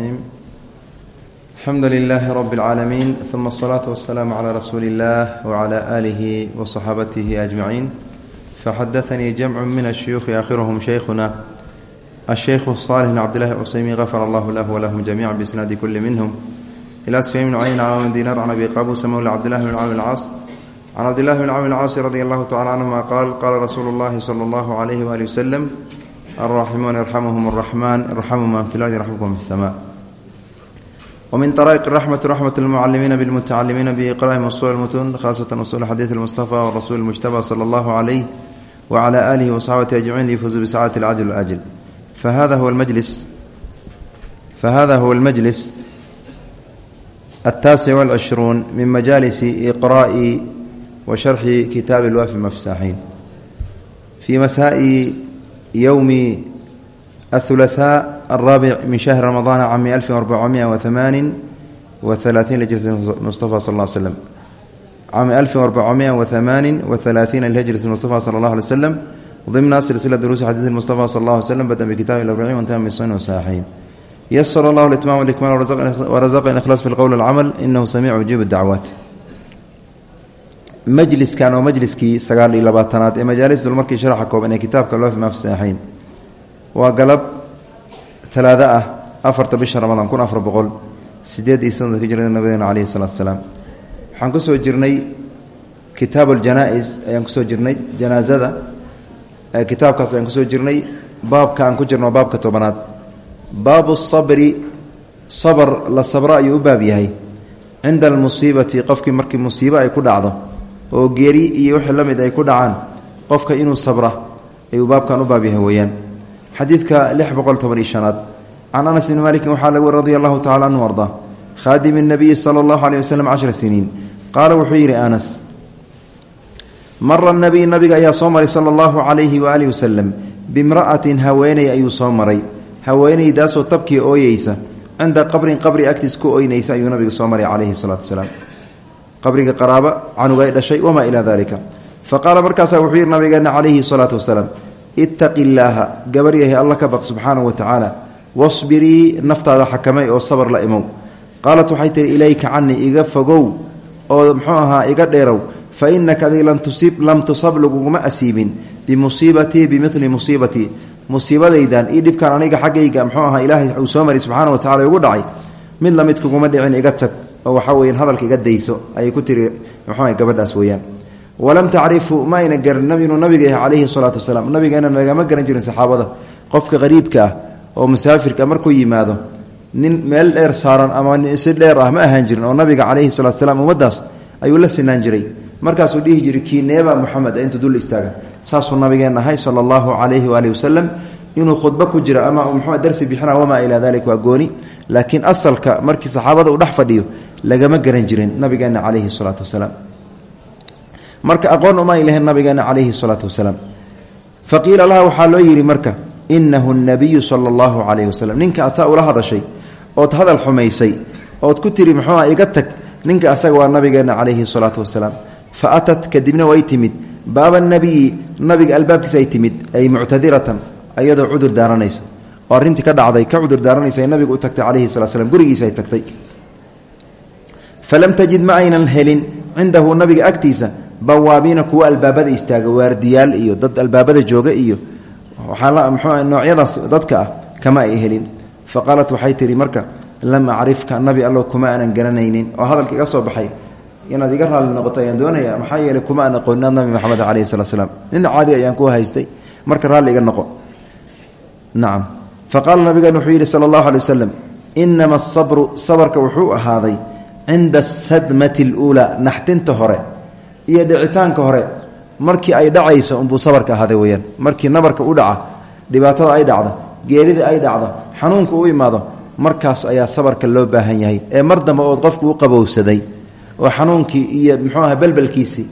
الرحيم الحمد لله رب العالمين ثم الصلاة والسلام على رسول الله وعلى آله وصحابته أجمعين فحدثني جمع من الشيوخ آخرهم شيخنا الشيخ صالح بن عبد الله العثيمين غفر الله له ولهم جميعا بإسناد كل منهم إلى سفيان بن عين عن دينار عن أبي قابوس مولى عبد الله بن عامر العاص عن عبد الله بن عامر العاص رضي الله تعالى عنهما قال قال رسول الله صلى الله عليه وآله وسلم الراحمون يرحمهم الرحمن ارحموا من في الأرض يرحمكم في السماء ومن طرائق الرحمة رحمة المعلمين بالمتعلمين بإقرائهم أصول المتون خاصة أصول حديث المصطفى والرسول المجتبى صلى الله عليه وعلى آله وصحبه أجمعين ليفوزوا بسعادة العجل والأجل فهذا هو المجلس فهذا هو المجلس التاسع والعشرون من مجالس إقراء وشرح كتاب الوافي المفساحين في مساء يوم الثلاثاء الرابع من شهر رمضان عام 1438 لهجرة المصطفى صلى الله عليه وسلم عام 1438 لهجرة المصطفى صلى الله عليه وسلم ضمن سلسلة دروس حديث المصطفى صلى الله عليه وسلم بدأ بكتاب الأربعين وانتهى من السنن والصحيحين يسر الله الإتمام والإكمال ورزقنا الإخلاص في القول والعمل إنه سميع يجيب الدعوات majliskan oo majliskii sagaal iyo labaatanaad ee majaalis dulmarkii sharaxa kooban ee kitaabka loofi maafsaaxiin waa galab talaado ah afarta bisha ramadaan kun afar boqol sideed iyo sanadka hijrada nabigeena caleyhi salaatu salaam. Waxaan ku soo jirnay kitaab aljanaa-is ayaan ku soo jirnay janaasada kitaabkaas ayaan ku soo jirnay baabka aan ku jirno baabka tobanaad. Baabu sabri sabr la sabro ayuu u baab yahay. Cinda almusiibati qofkii markii musiibo ay ku dhacdo oo geeri iyo wixii la mid ay ku dhacaan qofka inuu sabra ayuu baabkan u baab yahay weeyaan xadiidka lix boqol toban iyo shanaad. Can anas bni malikin waxaa laga wari radia allahu tacala anhu arda. Khaadimi nabiyi sala allahu aleyh waslem cashra siniin. Qaala wuxuu yidhi anas mara nabiy nabiga ayaa soo maray sala allahu calayhi waaalih wasalam bimra'atin haweeney ayuu soo maray. Haweeneydaasoo tabkii ooyeysa. Cinda qabrin qabri agtiis ku ooynaysa ayuu nabiga soo maray calayhi salaatu wasalaam. Qabriga qaraaba canuga ay dhashay wamaa ilaa yidhi nabigeena calayhi salaatu wasalaam ittaqi illaaha gabar yahay alla ka baq subxaanahu wa tacaala wasbirii naftaada xakamay oo sabar la imow. Qaalat waxay tihi ilayka canii iga fogow oo muxuu ahaa iga dheerow. Fa inaka adig lam tusab laguguma asiibin. Bimusiibatii bimili musiibatii musiibadaydan io dhibkaan aniga xaggayga muxuu ahaa ilaahay uu soo mari subxaana wa tacala ugu dhacay. Mid la mid kuguma dhicin iga tag. Oo waxaa weyan hadalka iga dayso. Ayay ku tiri muxuu gabadhaas weeyaan walam tacrifu ma ayna garan inuu nabiga yahay calayhi salaatu wasalaam. Nabigeena lagama garan jirin saxaabada. Qofka qariibka ah oo musaafirka markuu yimaado nin meel dheer saaran ama si dheer ah ma ahaan jirin oo nabiga calayhi salatu salaam ummadaas ayuu la sinaan jiray. Markaasuu dhihi jiray kiineeba muxamed intuu dul istaaga. Saasuu nabigeen ahay sala allahu calayhi waalihi wasalam inuu khudbo ku jira ama muxuu darsi bixina wamaa ilaa dalik waa gooni. Laakiin asalka markii saxaabada uu dhex fadhiyo lagama garan jirin nabigeena calayhi salaatu wasalaam marka aqoon uma ay lahayn nabigeena calayhi salaatu wasalaam. Fa qiila laha waxaa loo yidhi marka inahu nabiyu sala allahu calayhi wasalam. Ninka ataa ula hadashay ood hadal xumaysay ood ku tiri muxuuha iga tag. Ninka asaga waa nabigeena calayhi salaatu wasalaam. Fa atat kadibna way timid. Baaba nabiyi nabiga albaabkiisa ay timid ay muctadiratan ayadoo cudur daaranaysa. Oo ka dhacday ka cudur daaranaysa ay nabigu u tagtay calayhi salatu slam gurigiisa ay tagtay. Falam tajid ma aynan helin cindahu nabiga agtiisa bawaabiina kuwa albaabada istaaga waardiyaal iyo dad albaabada jooga iyo waxaa noocyadaas dadka ah kama ay helin. Fa qaalat marka lam acrifka nabi allow kuma aanan garanaynin. Oo hadalka iga soo baxay. Inaad iga raalli noqoto ayaan doonaya maxaa yeeley kuma aan aqoonin ad nabi maxamed calayhi salatu slam caadi ayaan ku haystay. Marka raalli iga noqo. Nacam fa qaala nabigan wuxuu yidhi sala allahu alay wasalam inama wuxuu ahaaday cinda asadmati aluulaa naxtinta hore iyo dhicitaanka hore markii ay dhacayso unbuu sabarka ahaaday weyaan markii nabarka u dhaca dhibaatada ay dhacdo geerida ay dhacdo xanuunka u imaado markaas ayaa sabarka loo baahan yahay ee mar dambe ood qofku u qabowsaday oo xanuunkii iyo muxuu aha belbelkiisii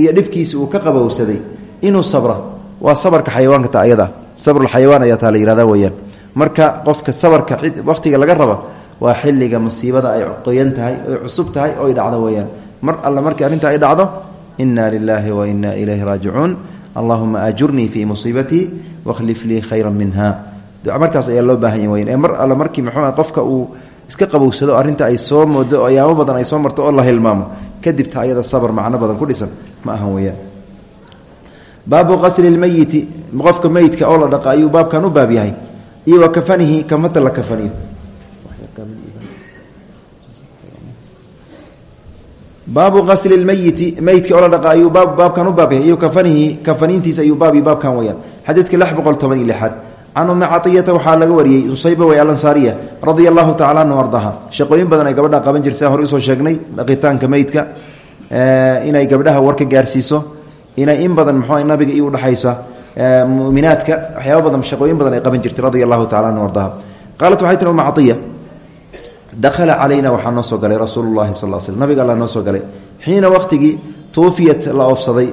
iyo dhibkiisi uu ka qabowsaday inuu sabra waa sabarka xayawaanka ta ayada sabrulxayawaan ayaa taa la yihahda weyaan marka qofka sabarka wakhtiga laga raba waa xilliga musiibada ay qoyan tahay oy cusub tahay oy dhacdo weyaan mar alle markii arrinta ay dhacdo ina lilaahi wa ina ilayhi raajicuun. Allahuma ajurnii fii musiibatii wakhlif lii khayra minha. Markaas ayaa loo baahan ya mar alle markii muxuu qofka uu iska qabowsado arrinta ay soo moodo oo ayaamo badan ay soo marto oo la hilmaamo kadib ta ayada sabr macno badan ku dhisan ma ahan weyaan baabu qasli lmeyiti qofka meyidka oo la dhaqa ayuu baabkan u baab yahay. Iyo wa baabu qasli lmeyiti meyidka oo la dhaqa ayuu baab baabkan u baab iyo kafanihi kafaniintiisa ayuu baab baabkan weyaan xadiidka lix boqol toban iyo lixaad can waxaa laga wariyey usayba way alansaariya radia allahu tacala anhu ardaha. Shaqooyin badan ay gabadha qaban jirta hore u soo sheegnay dhaqitaanka meydka inay gabdhaha warka gaarsiiso inay in badan mxu nabiga i udhexaysa muminaadka waxyaaba shaqooyin badan ay qaban jirtay radia allahu anhu ardaha. Qaalat waxay tiri caiya dakhala calayna waxaa noo soo galay rasuulu llahi sal l slm nabiga alla noo soo galay. Xiina waqtigii tuufiyat la oofsaday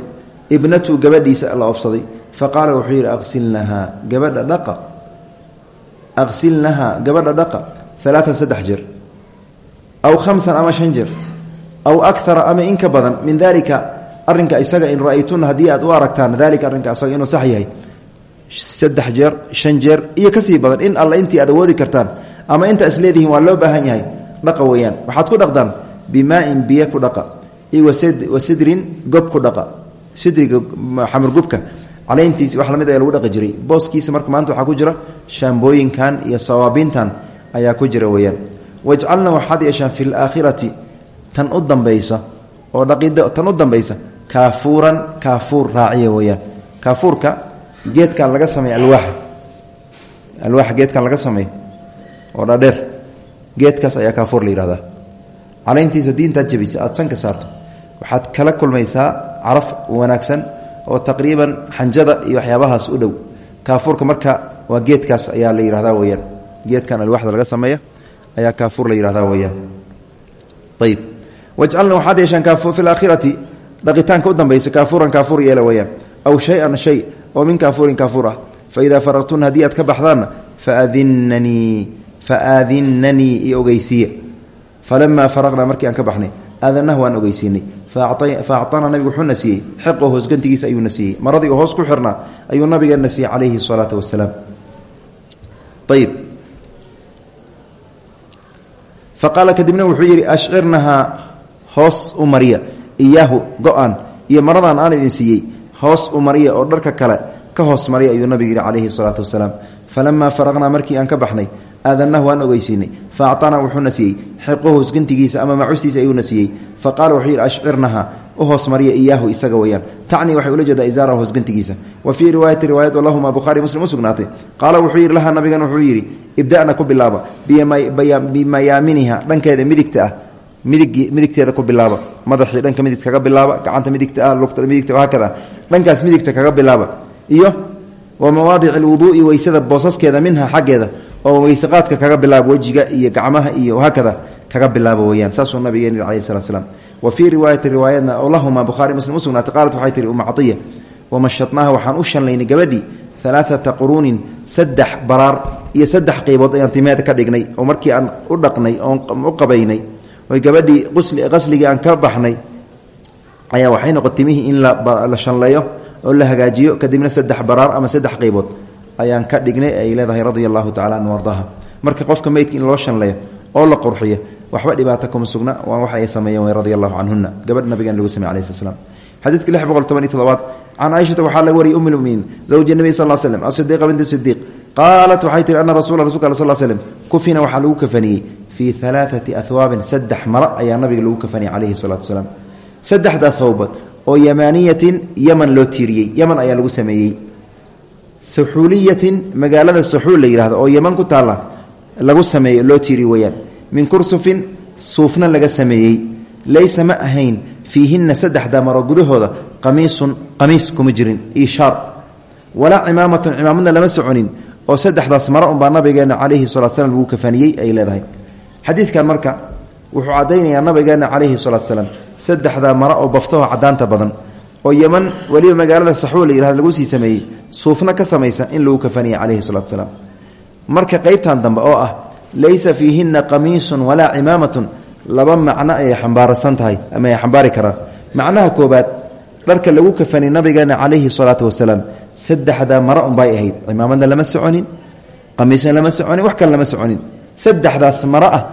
ibnatu gabadhiisa la oofsaday faqaala wuxuu yidhi aqsilnahaa gabadha dhaqa. Aqsilnahaa gabadha dhaqa. Alaaan saddex jeer aw khamsan ama shan jeer aw akara ama in ka badan. Min dalika arinka isaga in ra'aytuna haddii aad u aragtaan dalika arrinka isaga inuu sax yahay. Saddex jeer iyo ka sii badan. In alla intii aad awoodi kartaan ama inta is leedihiin waa loo baahan yahay. Dhaqa weeyaan. Waxaad ku dhaqdaan bimaain biyo ku dhaqa. Iyo wasidrin gob ku dhaqa. Sidriga xamurgubka caleyntiisi wax la mid ayaa lagu dhaqi jiray. Booskiisa marka maanta waxaa ku jira shaambooyinkan iyo sawaabintan ayaa ku jira weeyaan. Wajcalna waxaad yeeshaan fi laakhirati tan u dambaysa oo dhaqida tan u dambaysa kaafuuran kaafuur raaciya weeyaan. Kaafuurka geedkan laga sameeya alwaaxa alwaaxa geedkan laga sameeyo oo dhadheer geedkaas ayaa kaafuur la yihahdaa caleyntiisa diintaad jabisa aada sanka saarto. Waxaad kala kulmaysaa caraf wanaagsan oo taqriiban xanjada iyo waxyaabahaas u dhow. Kaafuurka marka waa geedkaas ayaa la yihahdaa weyaan geedkan alwaxda laga sameeya ayaa kaafuur la yihahdaa weyaan ayib wajcalna waxaad yeeshaan fi laakhirati dhaqitaanka u dambaysa kaafuuran kaafuur yeela weyaan aw shay-an shay oo min kaafuurin kaafuur ah. Fa idaa faraqtuna haddii aad ka baxdaanna faadinanii faaadinanii i ogeysiiya falamaa faraqnaa markii aan ka baxnay aadanahu waan ogeysiinay faacطana nabigu wuxuuna siiyey xeqo hoosgantigiisa ayuuna siiyey maradii oo hoos ku xirnaa ayuu nabigeena siiyey calayhi الsalaatu wasalaam ayib faqaala kadibna wuxuu yidhi ashcirnahaa hoos u mariya iyaahu go-an iyo maradan aan idin siiyey hoos u mariya oo dharka kale ka hoos mariya ayuu nabigu yidhi calayhi الsalaatu wasalaam falamaa faraqnaa markii aan ka baxnay aadanahu waan ogeysiinay. Faacطanaa wuxuuna siiyey. Xeqo hoosgantigiisa ama macustiisa ayuuna siiyey. Faqala wuxuu yidhi ashcirnaha u hoos mariya iyaahu isaga weyaan tacnii waxay ula jeedaa isaaraha hoosgantigiisa. Wa fii riwaayati riwaayad lahuma bukhaari muslim u sugnaatay. Qaala wuxuu yidhi laha nabigan wuxuu yidhi ibda'na ku bilaaba. Bimayaaminiha dhankeeda midigta ah. Midig midigteeda ku bilaaba. Madaxii dhanka midigta kaga bilaaba gacanta midigta ah lugta midigta haakada dhankaas midigta kaga bilaaba. Iyo wa mawaadici alwuduu'i weysada boosaskeeda minha xaggeeda oo weyseqaadka kaga bilaabo wejiga iyo gacmaha iyo haakada kaga bilaabo weyaan saasuu nabigeen alayh salat slam wa fii riwaayati riwaayadna oo lahuma muslim u sugnaatay qaalat waxay tihi uma caiya wamashadnaaha waxaan u shanlaynay gabadhii alaaata quruunin saddex baraar iyo saddex qeybood ayaan timeeda ka dhignay oo markii aan u dhaqnay oon u qabaynay oy gabadhii qasligii aan ka baxnay ayaa waxay timihii in la shanleeyo oo la hagaajiyo kadibna saddex baraar ama saddex qeybood ayaan ka dhignay ay leedahay radia allahu an ardaha marka qofka meydka loo shanleeyo oo la qurxiyo waxba dhibaato kuma sugna waa wax ay sameeyeen radia allahu gabadh nabigan lagu samey alayh sl slam xadiidka lix boqol toban iyo todobaad can caaishata waxaa laga wariyay um lmuminiin zawji nabiy sal slm asidiiqa binti sidiiq qaalat waxay tihi ana rasula rasulka al sl slm kufina waxaa lagu kafaniyey. Fii alaaati ahwaabin saddex mala ayaa nabiga lagu kafaniyey calayhi salatu wasalaam. Saddexda thawbad oo yamaaniyatin yaman loo tiiriyey. Yaman ayaa lagu sameeyey. Saxuuliyatin magaalada saxuul la yihahdo oo yaman ku taalla lagu sameeyo loo tiiri weyaan min kursufin suufna laga sameeyey. Laysa ma ahayn fiihinna saddexda maro gudahooda qamiisun qamiis kuma jirin ishaar walaa cimaamatun cimaamadna lama soconin oo saddexdaas maro unbaa nabigeena calayhi salatu slam lagu kafaniyey ay leedahay. Xadiidkan marka wuxuu caddaynayaa nabigeena calayhi salatu salaam saddexda maro oo baftaho cadaanta badan oo yeman weliba magaalada saxuul la yihahdo lagu sii sameeyey suufna ka samaysan in lagu kafaniyey calayhi salatu salaam. Marka qeybtan dambe oo ah laysa fiihinna qamiisun walaa cimaamatun laba macno ayay xambaarsan tahay ama ay xambaari karaan. Macnaha koobaad dharka lagu kafani nabigeena calayhi salaatu wasalaam saddexda maro unbay ahayd. Cimaamadna lama soconin qamiisna lama soconin wax kale lama soconin. Saddexdaas maro ah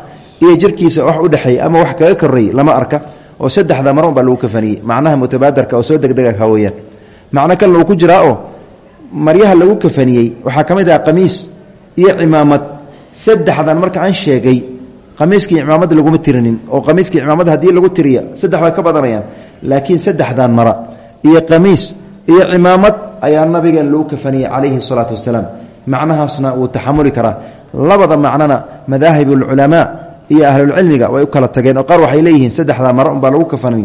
iyo jirkiisa wax udhexeeya ama wax kaga koreeyey lama arka oo saddexda maro unbaa lagu kafaniyey. Macnaha mutabaadarka oo soo degdega ka weyaan macno kalena uu ku jiraa oo maryaha lagu kafaniyey waxaa ka mid ah qamiis iyo cimaamad. Saddexdan marka aan sheegay qamiiskii cimaamada laguma tirinin oo qamiiskii cimaamada haddii lagu tiriya saddex way ka badanayaan. Laakiin saddexdan mara iyo qamiis iyo cimaamad ayaa nabigeen lagu kafaniyey calayhi salaatu wasalaam. Macnahaasna wuu taxamuli karaa. Labada macnona madaahib ulculamaa iyo ahlulcilmiga way u kala tageen oo qaar waxay leeyihiin saddexdaa maro unbaa lagu kafanay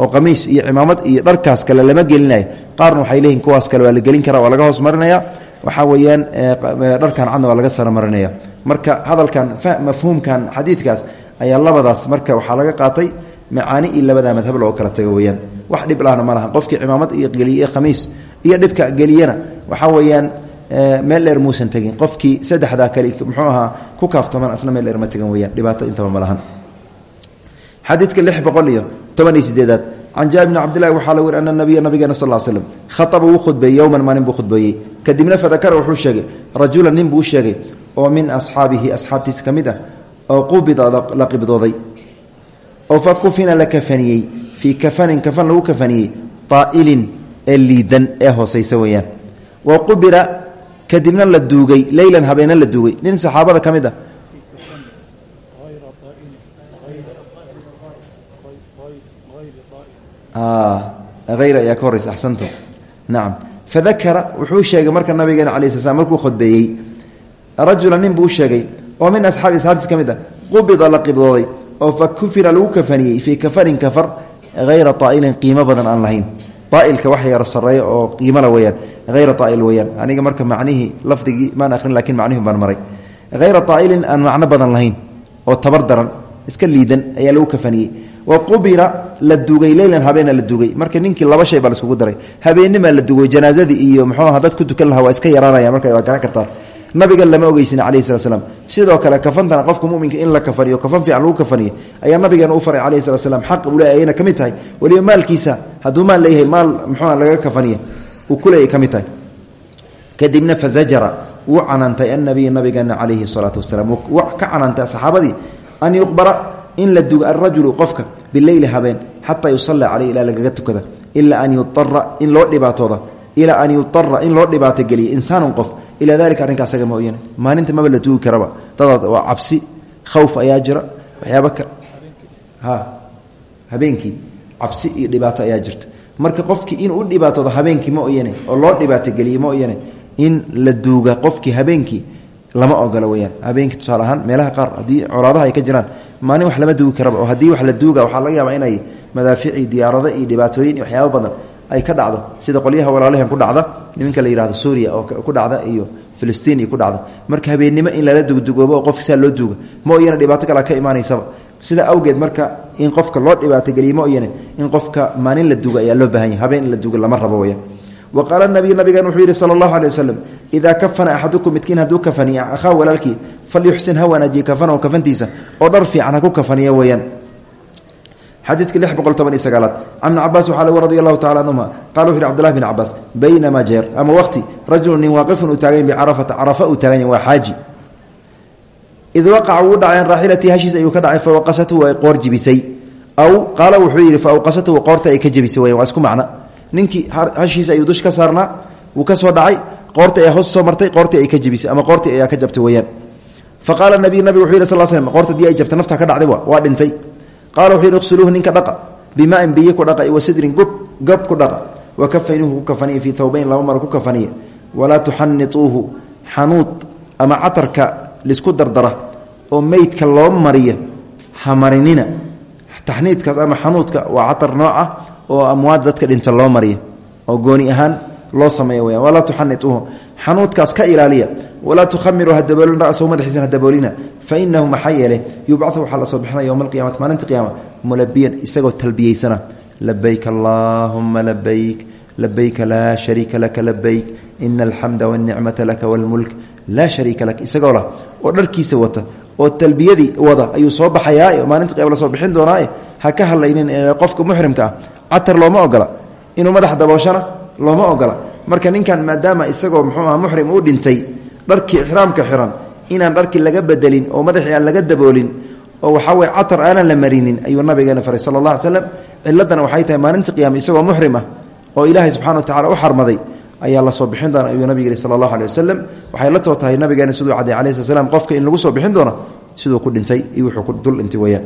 oo qamiis iyo cimaamad iyo dharkaas kale lama gelinayo. Qaarna waxay leeyihiin kuwaas kale waa la gelin kara waa laga hoos marinaya. Waxaa weeyaan dharkan cadna waa laga sara marinaya. Marka hadalkan mafhuumkan xadiidkaas ayaa labadaas marka waxaa laga qaatay macaani iyo labadaa madhab loo kala tago weyaan wax dhib lahna ma laha qofkii cimaamad iyo geliye iyo dhibka geliyana waxaa weeyaan meel dheer muusan tegin. Qofkii saddexdaa kale muxuu ahaa ku kaaftaman asna meel dheer ma tegan weyaan dhibaato intaba ma lahan. Xadiidka lix boqol toban iyo sideedaad can jaabir bni cabdillahi waxaa la weri ana nabiya nabigeena sal l slem khaaba wuu khudbeeyey yowman maalin buu khudbeeyey kadibna fadakara wuxuu sheegay rajulan nin buu sheegay oo min asxaabihi asxaabtiisa ka mid ah oo qubida la qibdooday oo fa kufina la kafaniyey fii kafanin kafan lagu kafaniyey taa'ilin ee kadibna la duugay leylan habeena la duugay nin saxaabada ka mid ah. Hayr ayaa ka horeysa axsanto nacam fadakara wuxuu sheegay marka nabigeena cala sl slam markuu khudbeeyey rajula nin buu sheegay oo min asxaabi asxaabtiis ka mid ah qubida la qibdooday oo fa kufira lagu kafaniyey fii kafanin kafar hayra taa'ilin qiimo badan aan lahayn aailka wax yaro sareeya oo qiimala weyaan hayra aail weyaan aniga marka macnihii lafdigii maan arrin laakiin macnihi baan maray hayra aailin aan macno badan lahayn oo tabar daran iska liidan ayaa lagu kafaniyey wa qubira la dugay leylan habeena la dugay marka ninkii laba shay baa laiskugu daray habeenimaa la dugay janaazadii iyo muxuuaha dad ku tukan lahaa waa iska yaraanaya marka waa garan kartaa nabigan lama ogeysin calayhi slat slam sidoo kale kafantana qofka muminka in la kafaniyo kafan fiican lagu kafaniyo ayaa nabigeena u faray calayhi slat slam xaq uu leeyahay ayna ka mid maalkiisa hadduu maal leeyahay maal muxuua laga kafaniya uu ku leeyahay ka kadibna fazajara wuu canaantay annabiy nabigeena calayhi salaatu wasalaam. Wuu ka canaantay saxaabadii an yuqbara in la dugo alrajulu qofka bileyli habeen xataa yusalla caleyh ilaa lagaga tukada ilaa an yuara in loo dhibaatooda ilaa an yuara in loo dhibaato geliya insaanun qof ilaa dalika arrinka asaga mooyane maalinta maba la duugi karaba. Dadaad waa cabsi khawf ayaa jira waxyaaba ka ha habeenkii cabsi iyo dhibaato marka qofkii inuu u dhibaatoodo habeenkii ma oyane oo loo dhibaatogeliye ma oyane in la duuga qofkii habeenkii lama ogolo weyaan habeenkii tusaale meelaha qaar haddii colaadaha ay ka jiraan maalin wax lama duugi karaba oo haddii wax la duuga waxaa laga yaabaa inay madaafici diyaarado iyo dhibaatooyin iyo badan ay ka dhacdo sida qolyaha walaalaheen ku dhacda niminka la yihahdo suuriya oo ku dhacda iyo filistiin ku dhacda marka habeennimo in lala dugdugoobo oo qofka saa loo duuga ma oyane dhibaato kale ka imaanaysaba. Sida awgeed marka in qofka loo dhibaatogeliye ma oyane in qofka maalin la duuga ayaa loo baahan yahy habeen la duuga lama rabo weyaan wa qaala nabiy nabigan wuxuu yidhi sala allahu idaa kafana axadukum midkiin hadduu kafaniya akhaa walaalkii falyuxsin ha wanaajiye kafanahu kafantiisa oo dhar fiican ha kafaniya weeyaan xadiidka lix boqol toban iyo sagaalaad. Can ibni cabaas waxaa lg radi allahu tacala canhuma qala wuxu yhi cbdullahi bn cabaas baynamaa jeer ama waqti rajulu nin waaqifun uu taagan bicarafata carafa uu taagan yahy waa xaaji. Id waqaca wuu dhacay an raaxilatii hashiis ayuu ka dhacay fawaqasatu way qoor jibisay. Aw qaala wuxuu yidhi faawqasatu qoorta ay ka jebisay weyan waa isku macno. Ninkii hashiisa ayuu dush ka saarnaa wuu ka soo dhacay qoortii ayaa hoos soo martay qoortii ay ka jebisay qoorta ay qaala wuxuu yidhi iqsuluuhu ninka dhaqa bimaa'in biyo ku dhaqa wa sidrin gob gob ku dhaqa wa kafaynuuhu ku kafaniya fii thawbayn laba maro ku kafaniya. Walaa tuxanituuhu xanuud ama catarka lisku dardara oo meydka loo mariyo hamarinina taxniidkaas ama xanuudka waa catar nooc ah oo amwaad dadka dhinta loo mariyo oo gooni ahaan loo sameeya weyaan walaa tuxanituuhu xanuudkaas ka ilaaliya. Walaa tukhamiru hadaboolin rasahu madaxiisan hadaboolina fa inahu maxaa yeelay? Yubcahu waxaa la soo bixinaya yowma alqiyamati maalinta qiyaama. Mulabiyan isagoo talbiyeysana. Labayk allaahuma labayk labayka laa shariika laka labayk ina alxamda wاlnicmata laka wاlmulk laa lak isagoo lah oo dharkiisa wata oo talbiyadii wada ayuu soo baxayaa maalinta qiyama la soo bixin doonaaye. Ha ka hadlaynin qofka muxrimka ah. Looma ogola. Inuu madax dabooshana looma ogola. Marka ninkan maadaama isagoo muxuu aha muxrim uu dhintay dharkii ixraamka xiran inaan dharkii laga bedelin oo madaxii aan laga daboolin oo waxaa weye catar aanan la marinin ayuu nabigeena faray sala allah alay slam ciladana waxay tahay maalinta qiyaama isagoo muxrim ah oo ilaahay subxana wa tacala u xarmaday ayaa la soo bixin doona ayuu nabig yihi sala allahu waxay la too tahay nabigeena siduu cadday alayh slat qofka in lagu soo bixin doono siduu ku dhintay iyo wuxuu ku dul dhintay weyaan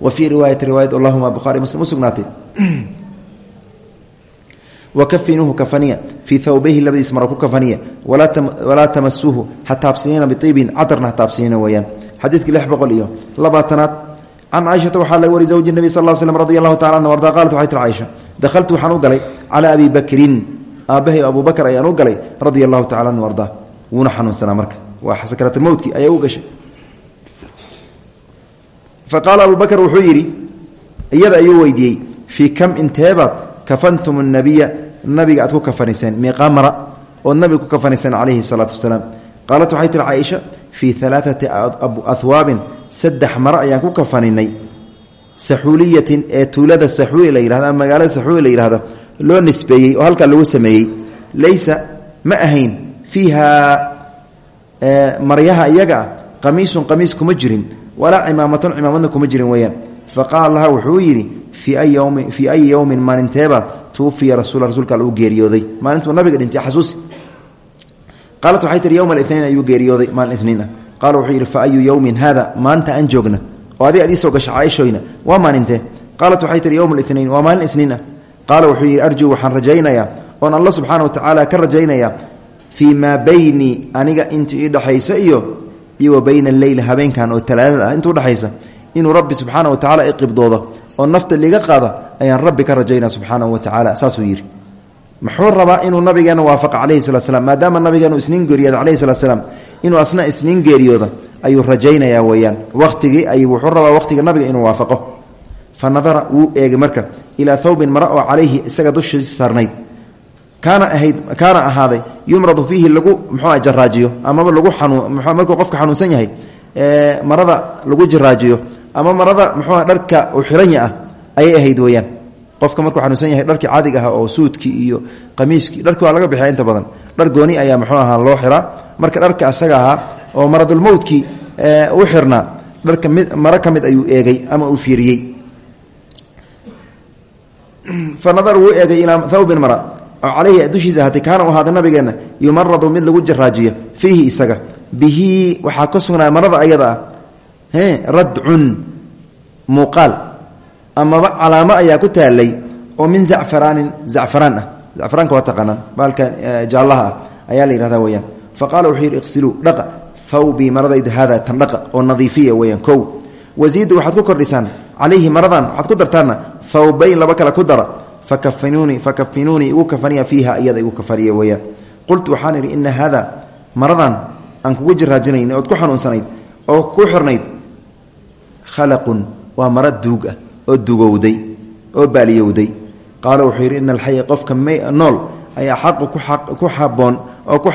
wa fii riwaayati riwaayat allahuma buhari muslim wakafinuuhu kafaniya fii thawbayhi labadiis mara ku kafaniya walaa tamasuuhu ha taabsinina biibin cadarna ha taabsinina weyaan xadiidkii lix boqol iyo labaatanaad can caaishata waxaa laga wari zawji nebi sal slm radi allahu tacala anhu arda qalat waxay tir caaisha dakhaltu waxaan u galay calaa abi bakrin aabbahay abu bakr ayaan u galay radia allahu tacala anhu arda wuuna xanuunsanaa marka waa sakratmowtkii ayaa u gashay fa qaala abu bakr wuxuu yidhi iyada ayuu weydiiyey fii kam inteebaad kafantum nabiya nabiga aad ku kafaniseen miiqaa mara ood nabiga ku kafaniseen calayhi salaatu wasalaam. Qaalat waxay tihi caaisha fii alaaati ahwaabin saddex maro ayaan ku kafaninay. Saxuuliyatin ee tuulada saxuuli la yihahdo ama magaalada saxuuli la yihahdo loo nisbeeyey oo halkaa lagu sameeyey. Laysa ma ahayn fiiha maryaha iyaga ah qamiisun qamiis kuma jirin walaa cimaamatun cimaamadna kuma jirin weeyaan. Fa qaala laha fii ayi yowmin maalinteeba tuufiya rasul rasuulka all uu geeriyooday. Maalintuu nabiga dhintay xasuusi qaalat waxay tihi yowma alinayn ayuu geeriyooday maalin isniin ah qaala wuxuu yidhi fa ayu yowmin haada? Maanta aan joogna. Oo adiga ad iisoo gasha caaishoyna waa maalintee qaalat waxay tihi yowma alinayn waa maalin isniin ah qaala wuxuu yidhi arjuu waxaan rajaynayaa. Oon alla subxaana wa tacaala ka rajaynayaa. Fii maa baynii aniga inta ii dhexaysa iyo iyo wa bayna alleyl habeenkan oo nafta liga qaada ayaan rabbi ka rajaynaa subxaanahu wa tacaala. Saasuu yidhi. Muxuu rabaa inuu nabigeena waafaqa calayhi salat slam maadaama nabigeenu isniin geeriyooda calayhi salat slaam inuu asna isniin geeriyooda ayuu rajaynayaa weeyaan. Wakhtigii ay wuxuu rabaa wakhtiga nabiga inuu waafaqo. Fa nadara wuu eegay marka ilaa thawbin mara oo calayhi isaga dushiisa saarnayd. Kaana ahayd kaana ahaaday yumradu fiihi lagu muxuu jaraajiyo amaba lagu xanuun markuu qofka xanuunsan yahay marada lagu jaraajiyo ama marada muxuua dharka u xiranya ah ayay ahayd weyaan. Qofka markuu xanuunsan yahay dharkii caadiga ah oo suudkii iyo qamiiskii dharki laga bixiya inta badan. Dhar gooni ayaa muxuu ahaa loo xiraa marka dharka asaga ahaa oo maradulmowtkii u xirnaa dharka maro ka mid ayuu eegay ama uu fiiriyey. Fa wuu eegay ilaa thawbin mara. Oo caleyhi dushiisa ahaatay kaana u ahaaday nabigeenna yumaradu mid lagu jaraajiyo fiihi isaga. Bihi waxaa ka sugnaa marada ayada ah radcun muuqaal. Amaba calaamo ayaa ku taalay oo min zacfaraanin zacfaraan ah. Zacfaraanka waa taqaanaan. Baalka jaallaha ah ayaa la yihahda weyaan fa qaala wuxuu yidhi iqsiluu dhaqa. Thawbii maradayda haada tan dhaqa oo nadiifiya weyaan kow. Wasiidu waxaad ku kordhisaan. Calayhi maradan waxaad ku dartaanna thawbayn laba kale ku dara. Fakafinuunii fakafinuunii igu kafaniya fiiha iyada igu kafaniya weyaan aan kugu jiraajinayn ood ku xanuunsanayd oo khalaqun waa mara duug ah oo dugowday oo baaliyowday. Qaala wuxuu yidhi ina alxaya qofka nool ayaa xaqu ku xaboon oo ku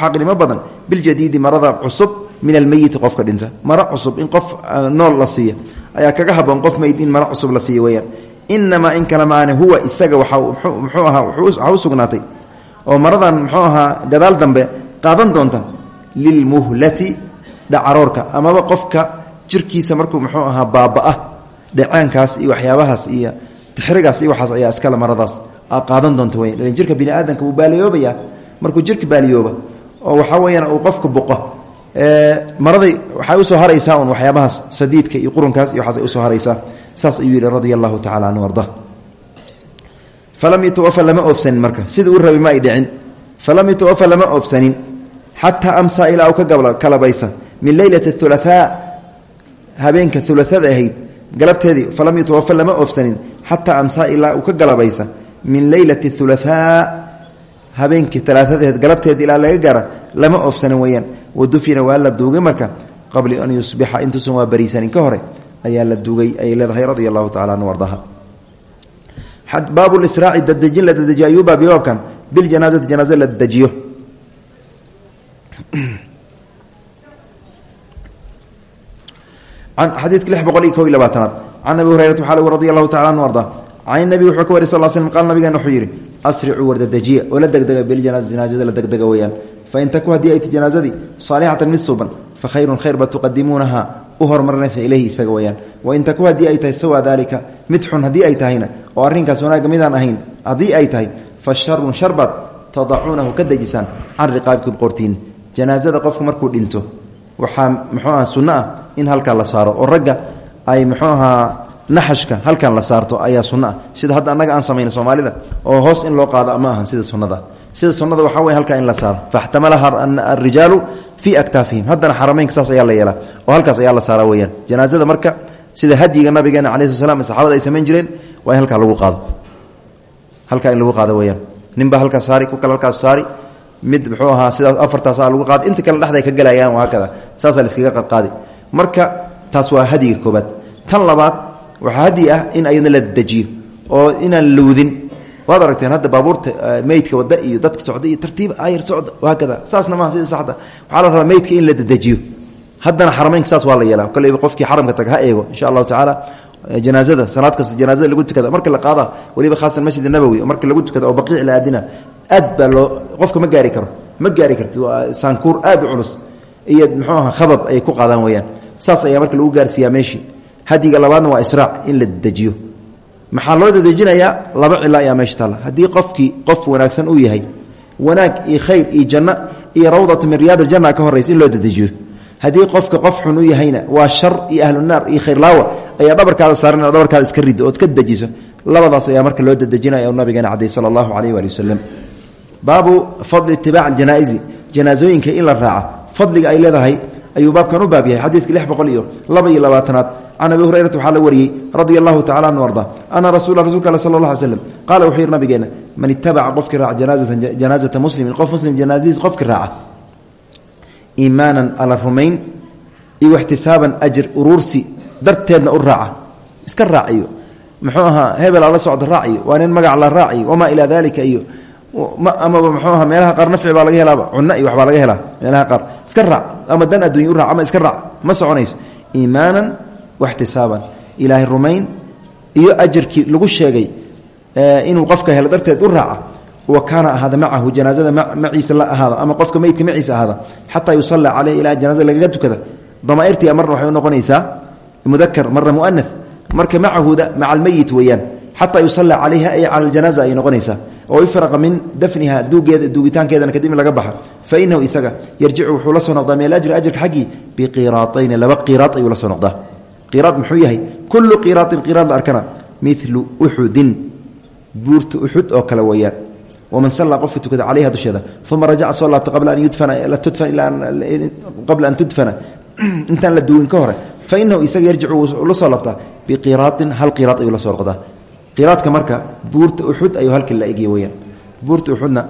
xaqnimo badan. Biljadiidi marada cusub min almeyiti qofka dhinta. Maro cusub in qof nool la siiya ayaa kaga haboon qof meyd in maro cusub la siiya weyaan inamaa in kala maana huwa isaga muxuu ahaa waxaa u sugnaatay. Oo maradan muxuu ahaa gadaal dambe qaadan doonta lilmuhlati dhacaroorka amaba qofka jirkiisa markuu muxuu ahaa baaba-a dhacaankaas iyo waxyaabahaas iyo tixrigaas iyo waxaas ayaa iskale maradaas. Aa qaadan doonta weyan jirka bini aadamka wuu baaliyoobayaa. Markuu jirka baaliyooba oo waxaa weyaan uu qofka buqo maraday waxay u soo haraysaa un waxyaabahaas sadiidka iyo qurunkaas iyo waxaas ay u soo haraysaa. Saas ayuu yidhi radia allahu canhu arda falam yutawafa lama oofsanin marka. Sidii u rabay ma ay dhicin. Falam yutawafa lama oofsanin. Xataa amsaa ilaa uu ka kalabaysa. Min leylati hulaaaa habeenka ulaada ahayd galabteedii falam yutawafa lama oofsanin xataa amsaa ilaa uu ka galabaysa min leylati hulaaaa habeenkii alaadadeed galabteedi ilaa laga gaara lama oofsanin weyaan wadufina waa la duugay marka qabli an yusbixa intuusan waa bariisanin. Ka hore ayaa la duugay ayay leedahay radia allahu tacala anhu ardaha baabu lisraaci dadejin la dadejiyo ayuu baabi baabkan biljanaazati janaaze la dadejiyo xadiidka lix boqol iyo kow iyo labaatanaad can abi hurayrata waxaa lg radi allahu tacala anhu arda can nabi wuxuu ka wari sal slm qaal nabigeena wuxuu yidhi asricuu wardadejiya oo la degdega biljanaazati janaazada la degdega weeyaan fain taku haddii ay ti janaazadii saalixatan mid suuban fa khayrun khayr ba tuqadimuunaha u hormarinaysa ileyhi isaga weyaan wain taku haddii ay tahay sawa daalika mid xun haddii ay tahayna oo arrinkaas wanaagga midaan ahayn haddii in halkaa la saaro oo ragga ay muxuu ahaa naxashka halkan la saarto ayaa sunno ah. Sida hadda annaga aan samayna soomaalida oo hoos in loo qaado ma aha sida sunnada. Sida sunnada waxaa wey halkaa in la saaro. Faxtamalaha arijaalu fii aktaafihim. Haddana xarameynka saas ayaa la yeelaa oo halkaas ayaa la saara weyaan janaazada marka sida hadyiga nabigeena cala sl slam saxabada ay samayn jireen waa in lagu qaado. Halkaa in lagu qaado weyaan ninbaa halkaas saari ku kale halkaas saari. Mid muxuu ahaa sidaas afartaasa lagu qaadi. Inta kale dhexday ka gelayaan haakada saasaa laiskaga qadqaadi marka taas waa hadiga koobaad. Tan labaad waxaa hadi ah in ayadna la dejiyo oo inaan lowdin waad aragteen hadda baabuurta meydka wada iyo dadka socda iyo tartiib ayar socda haakada saasna maaha sida saxda. Waxaa la rabaa meydka in la dedejiyo haddana xarameynka saas waa la yeelaa. Koleyba qofkii xaramka taga ha eego insha allahu tacaala. Janaazada salaad kasta janaazada lagu tukada. Marka la qaada waliba khaasan masjid nabowi marka lagu tukada oo baqiic la aadina aad qofka ma gaari karo. Ma gaari karti saankuur aad u culus iyo muxuu aha khabab ay ku qaadaan weyaan saas ayaa marka lagu gaarsiiyaa meeshii hadiga labaadna waa israac in la dejiyo. Maxaa loo laba cilo ayaa meesha taalla. Haddii qofkii qof wanaagsan uu yahay wanaag iyo khayr iyo janno iyo rawdatu min riyaad aljanna ka horraysa loo dedejiyo. Haddii qofka qof xun u yahayna waa shar iyo ahlunaar iyo khayrlaawa ayaa dhabarkaada saaran dhabarkaada iska riddo ood iska dejiso. Labadaas ayaa marka loo dedejinaya o nabigeena cadey sala allahu calayh waali wasalam baabu fadli itibaac janaa'izi janaasooyinka in la raaca fadliga ay leedahay ayuu baabkan u baab yahay. Xadiidka lix boqol iyo laba iyo labaatanaad. Can la wariyey radia allahu tacala arda ana rasula rasulka ale sala allah alay slam qaala nabigeena man itabaca qofkii raaca janaazatan janaazata muslimin qof muslim janaazadiis qofkii raaca iimaanan ala rumayn iyo ixtisaaban ajir uruursi darteedna u raaca. Iska raaciyo. Muxuu ahaa hebel ala socda raaciyo waa nin magac la raaciyo wamaa ilaa dalika iyo amaba mxuu aha meelaha qaar nafci laga helaaba cunno iyo waxbaa laga helaa meelaha qaar. Iska raac ama dan addunya u raac ama iska raac ma soconayso. Iimaanan waxtisaaban. Ilaahay rumayn iyo ajarkii lagu sheegay inuu qofka helo darteed u raaca wa kaana ahaada macahu janaazada maciisa la ahaada ama qofka meydka maciisa ahaada. Xataa yusalla caleyh ilaa janaazada lagaga tukada. Damaairtii marna waxay unoqonaysaa mudakar marna muana marka macahuda maca almeyit weeyaan. Xataa yusalla calayha ay cala aljanaaza ay noqonaysaa oo ifraqa min dafniha duugeeda duugitaankeedana kadib laga baxa. Fa inahu isaga yarjicu wuxuu la soo noqdaa min alajri ajrka xaggii biqiraatayni laba qiraad ayuu la soo noqdaa. Qiraad muxuu yahay? Kullu qiraatin qiraad la arkana. Milu uxudin buurta uxud oo kale weeyaan. Waman sallaa qofka tukada calayha dusheeda uma rajaca soo laabta qabla an yudfanaqabla an tudfana. Intaan la duugin ka hore fa inahu isaga yarjicu la soo laabtaa biqiraatin hal qiraad ayuu la soo noqdaa qiraadka marka buurta uxud ayuu halkii la egya weyaan buurta uxudna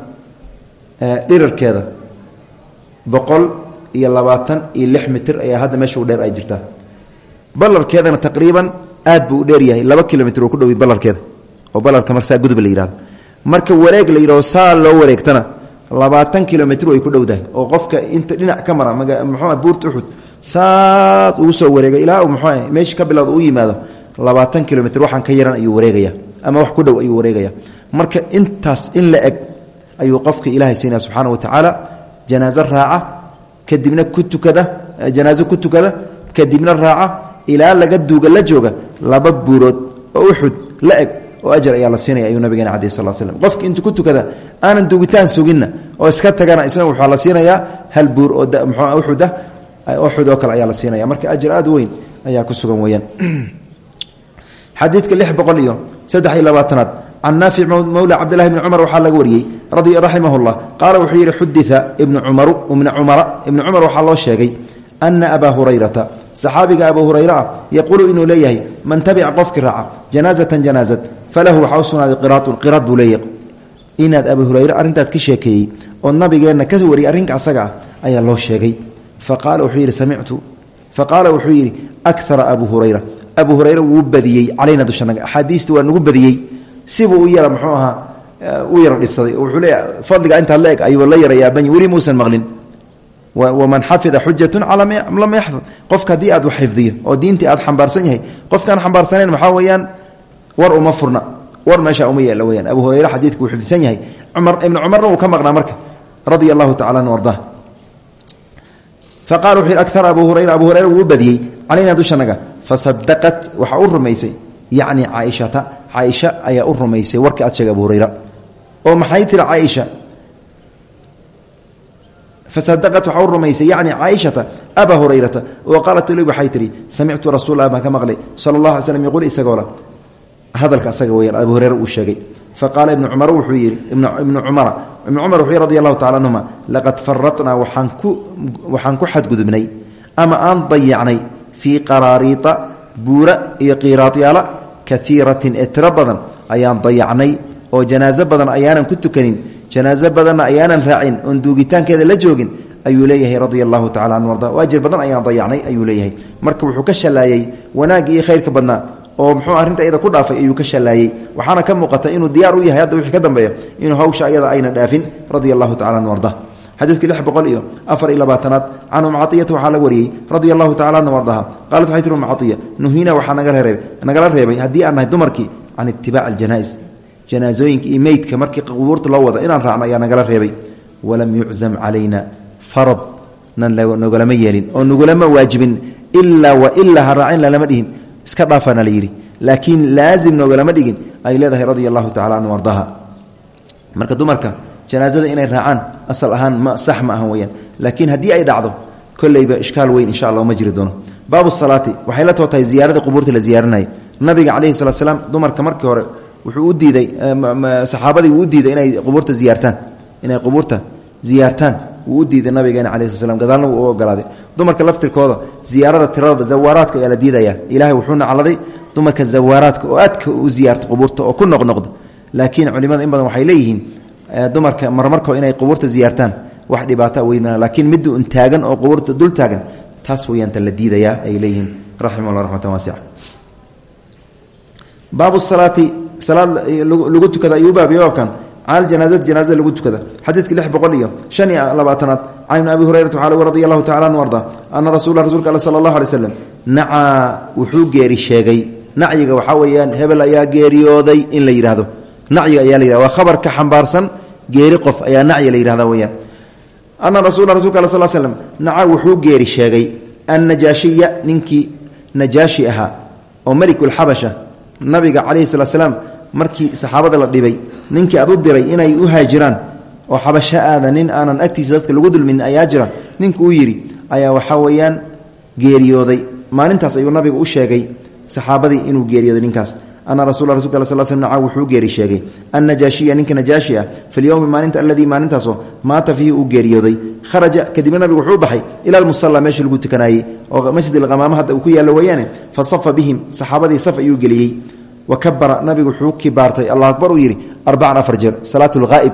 dhirarkeeda boqol iyo labaatan iyo lix mitir ayaa hadda meesha u dheer ay jirtaa. Balarkeedana taqriiban aad buu u dheer yahay laba kilomitr uu ku dhowi balarkeeda oo balarka mar saa gudub la yihahdo marka wareeg la yidhaho saa loo wareegtana labaatan kilomitr way ku dhowdahay oo qofka inta dhinac ka mara mxuu buurta uxud saas ugu soo wareega ilaa uu muxuu meesha ka bilowda u yimaado labaatan kilomitr waxaan ka yaran ayuu wareegaya ama wax ku dhow ayuu wareegaya. Marka intaas in la eg ayuu qofka ilaahay siinaya subxaana wa tacaala janaaso raaca kadibna ku tukada janaaso ku tukada kadibna raaca ilaa laga duuga la jooga laba buurood oo uxud la eg oo ajar ayaa la siinaya ayuu nabigeena calayi sal slm qofki intuu ku tukada aanan duugitaan suginna oo iska tagana isna waxaa la siinayaa hal buur oo mxu uxud ah uxud oo kale ayaa la siinaya marka ajar aad weyn ayaa ku sugan weyaan xadiidka lix boqol iyo saddex iyo labaatanaad. Can naafic mowla cabdillahi bni cumar waxaa laga wariyey raximah llah qaala wuxuu yidhi xudita ibnu cumaru ibna cumara ibni cumar waxaa loo sheegay ana abaa hurayrata saxaabiga abuu hurayre ah yaquulu inuu leeyahay man tabica qofkii raaca janaazatan janaazad falahu waxaa u sugnaaday qiraatun qiraad buu leeyahy inaad abuu hurayre arrintaad ka sheekeeyey oo nabigeenna ka wariyay arrinka asaga ah ayaa loo sheegay. Faqaala wuxuu yidhi abu hurayre wuu badiyey calayna dushanaga axaadiista waa nagu badiyey. Sibuu u yara muxuu ahaa u yara dhibsaday. Wuxuu leeya fadliga intaa la eg ayuu la yara yaabany weli muusan maqlin. Waman xafida xujatun lam yaxfad qofka haddii aad wax xifdiyo oo diintii aad xambaarsan yahay qofkaan xambaarsanayn waxaa weeyaan? War uma furna. War meesha uma yeela weyaan abu hurayre xadiidka wuu xifdisan yahay. Cumar ibnu cumarna wuu ka maqnaa marka radia allahu tacala an arda faqala wuxuu yidhi abu hurayra abu hurayra wuu u badiyey calaynaa dushanaga fasadaqat waxaa u rumaysay. yacni caaishata caaisha ayaa u aad sheegay abu oo maxay tiri caaisha fasadaqat waxaa u rumaysay. yacni caaishata hurayrata oo qaalat li waxay tihi samictu rasuul lah baan ka maqlay sala allah alay hadalka asaga weyaan abu hureyre uu sheegay faqaala ibnu cumar wuxuu yidhi ibnu cumara ibnu cumar wuxuu yhi radi allahu tacala anhuma laqad faradnaa waxaan ku waxaan ku xadgudubnay ama aan dayacnay fii qaraariita buura iyo qiiraadyaala kaiiratin ee tiro badan ayaan dayacnay oo janaaso badan ayaanan ku tukanin. Janaaso badanna ayaanan raacin oon duugitaankeeda la joogin ayuu leeyahay radia allahu tacala anhu arda waajir badan ayaan dayacnay ayuu leeyahay. Marka wuxuu ka shalaayey wanaaggii iyo khayrka badnaa oo muxuu arrinta iyada ku dhaafay ayuu ka shalaayey waxaana ka muuqata inuu diyaar u yahay hadda wixii ka dambeeya inuu hawsha ayada ayna dhaafin radia allahu tacala anhu arda xadiidkii lix boqol iyo afar iyo labaatanaad can um caiyata waxaa la wariyey radia allahu tacala anhu ardaha qaalat waxay tiri um caiya nuhiina waxaa nagala reebay haddii aan nahay dumarkii can itibaaci aljanais janaasooyinka iyo meydka markii qubuurta loo wada inaan raacno ayaa nagala reebay. Walam yuczam calayna farad nan nagolama yeelin oo nagulama waajibin ilaa wa ilaa ha raacin lalama dhihin. Iska dhaafaana la yidhi. Laakiin laazim nogalama dhigin ay leedahay radia janaasada inay raacaan asal ahaan ma sax ma ahan weyaan laakiin haddii ay dhacdo kolleyba ishkaal weyn insha allah uma jiri doono. Baabu salaati waxay la tootahay ziyaaradii qubuurta la ziyaaranayay nabiga calayhi salat slaam dumarka markii hore wuxuu u diiday saxaabadii wuu diiday inay qubuurta ziyaartaan. Inay qubuurta ziyaartaan wuu u diiday nabigeena calayi sl slam gadaalna wuu ogolaaday dumarka laftirkooda ziyaarada tiradaba zawaaraadka ayaa la diidaya. Ilaahay u ziyaarta qubuurta oo ku noqnoqda. Laakiin culimada in badan waxay leeyihiin dumarka marmarko inay qubuurta ziyaartaan wax dhibaata weyn laakiin midda un taagan oo qubuurta dul taagan taas weyaanta la diidayaa ay leeyihiin. Raximah llah raxmatan waasica baabu salaati salaad lagu tukada ayuu baabiya baabkan. Cala janaazati janaazada lagu tukada. Xadiidka lix boqol iyo shan iyo labaatanaad can abi hurayrata waxaa radi allahu tacala anhu arda ana rasula rasulka all sala allahu alay wuxuu geeri sheegay. Nacyiga waxaa weeyaan hebel ayaa geeriyooday in la yidhaahdo nacyiga ayaa la yihahda waa khabar ka xambaarsan geeri qof ayaa nacyi la yidhahda weyaan ana rasula rasulka al sal slm naca wuxuu geeri sheegay annajaashiya ninkii najaashi ahaa oo melikulxabasha nabiga calayhi salat slaam markii saxaabada la dhibay ninkii aad u diray inay u haajiraan oo xabasho aada nin aanan agtiisa dadka lagu dulmin ayaa jira ninku uu yidhi ayaa waxaa weeyaan geeriyooday. Maalintaas ayuu nabiga u sheegay saxaabadii inuu geeriyooday ninkaas ana rasul wuxuu geeri sheegay annajaashiya ninka najaashi ah fi lyowmi maalinta aladii maalintaasoo maata fiihi uu geeriyooday kharaja kadibna nabigu wuxuu baxay ila almusalla meeshii lagu tukanaayey oo masjid alqamaama hadda uu ku yaallo weeyaane fa safa bihim saxaabadii saf ayuu geliyey wa kabara nabigu wuxuu kibaartay allah akbar uu yidhi arbacan afar jeer salaat lghaa'ib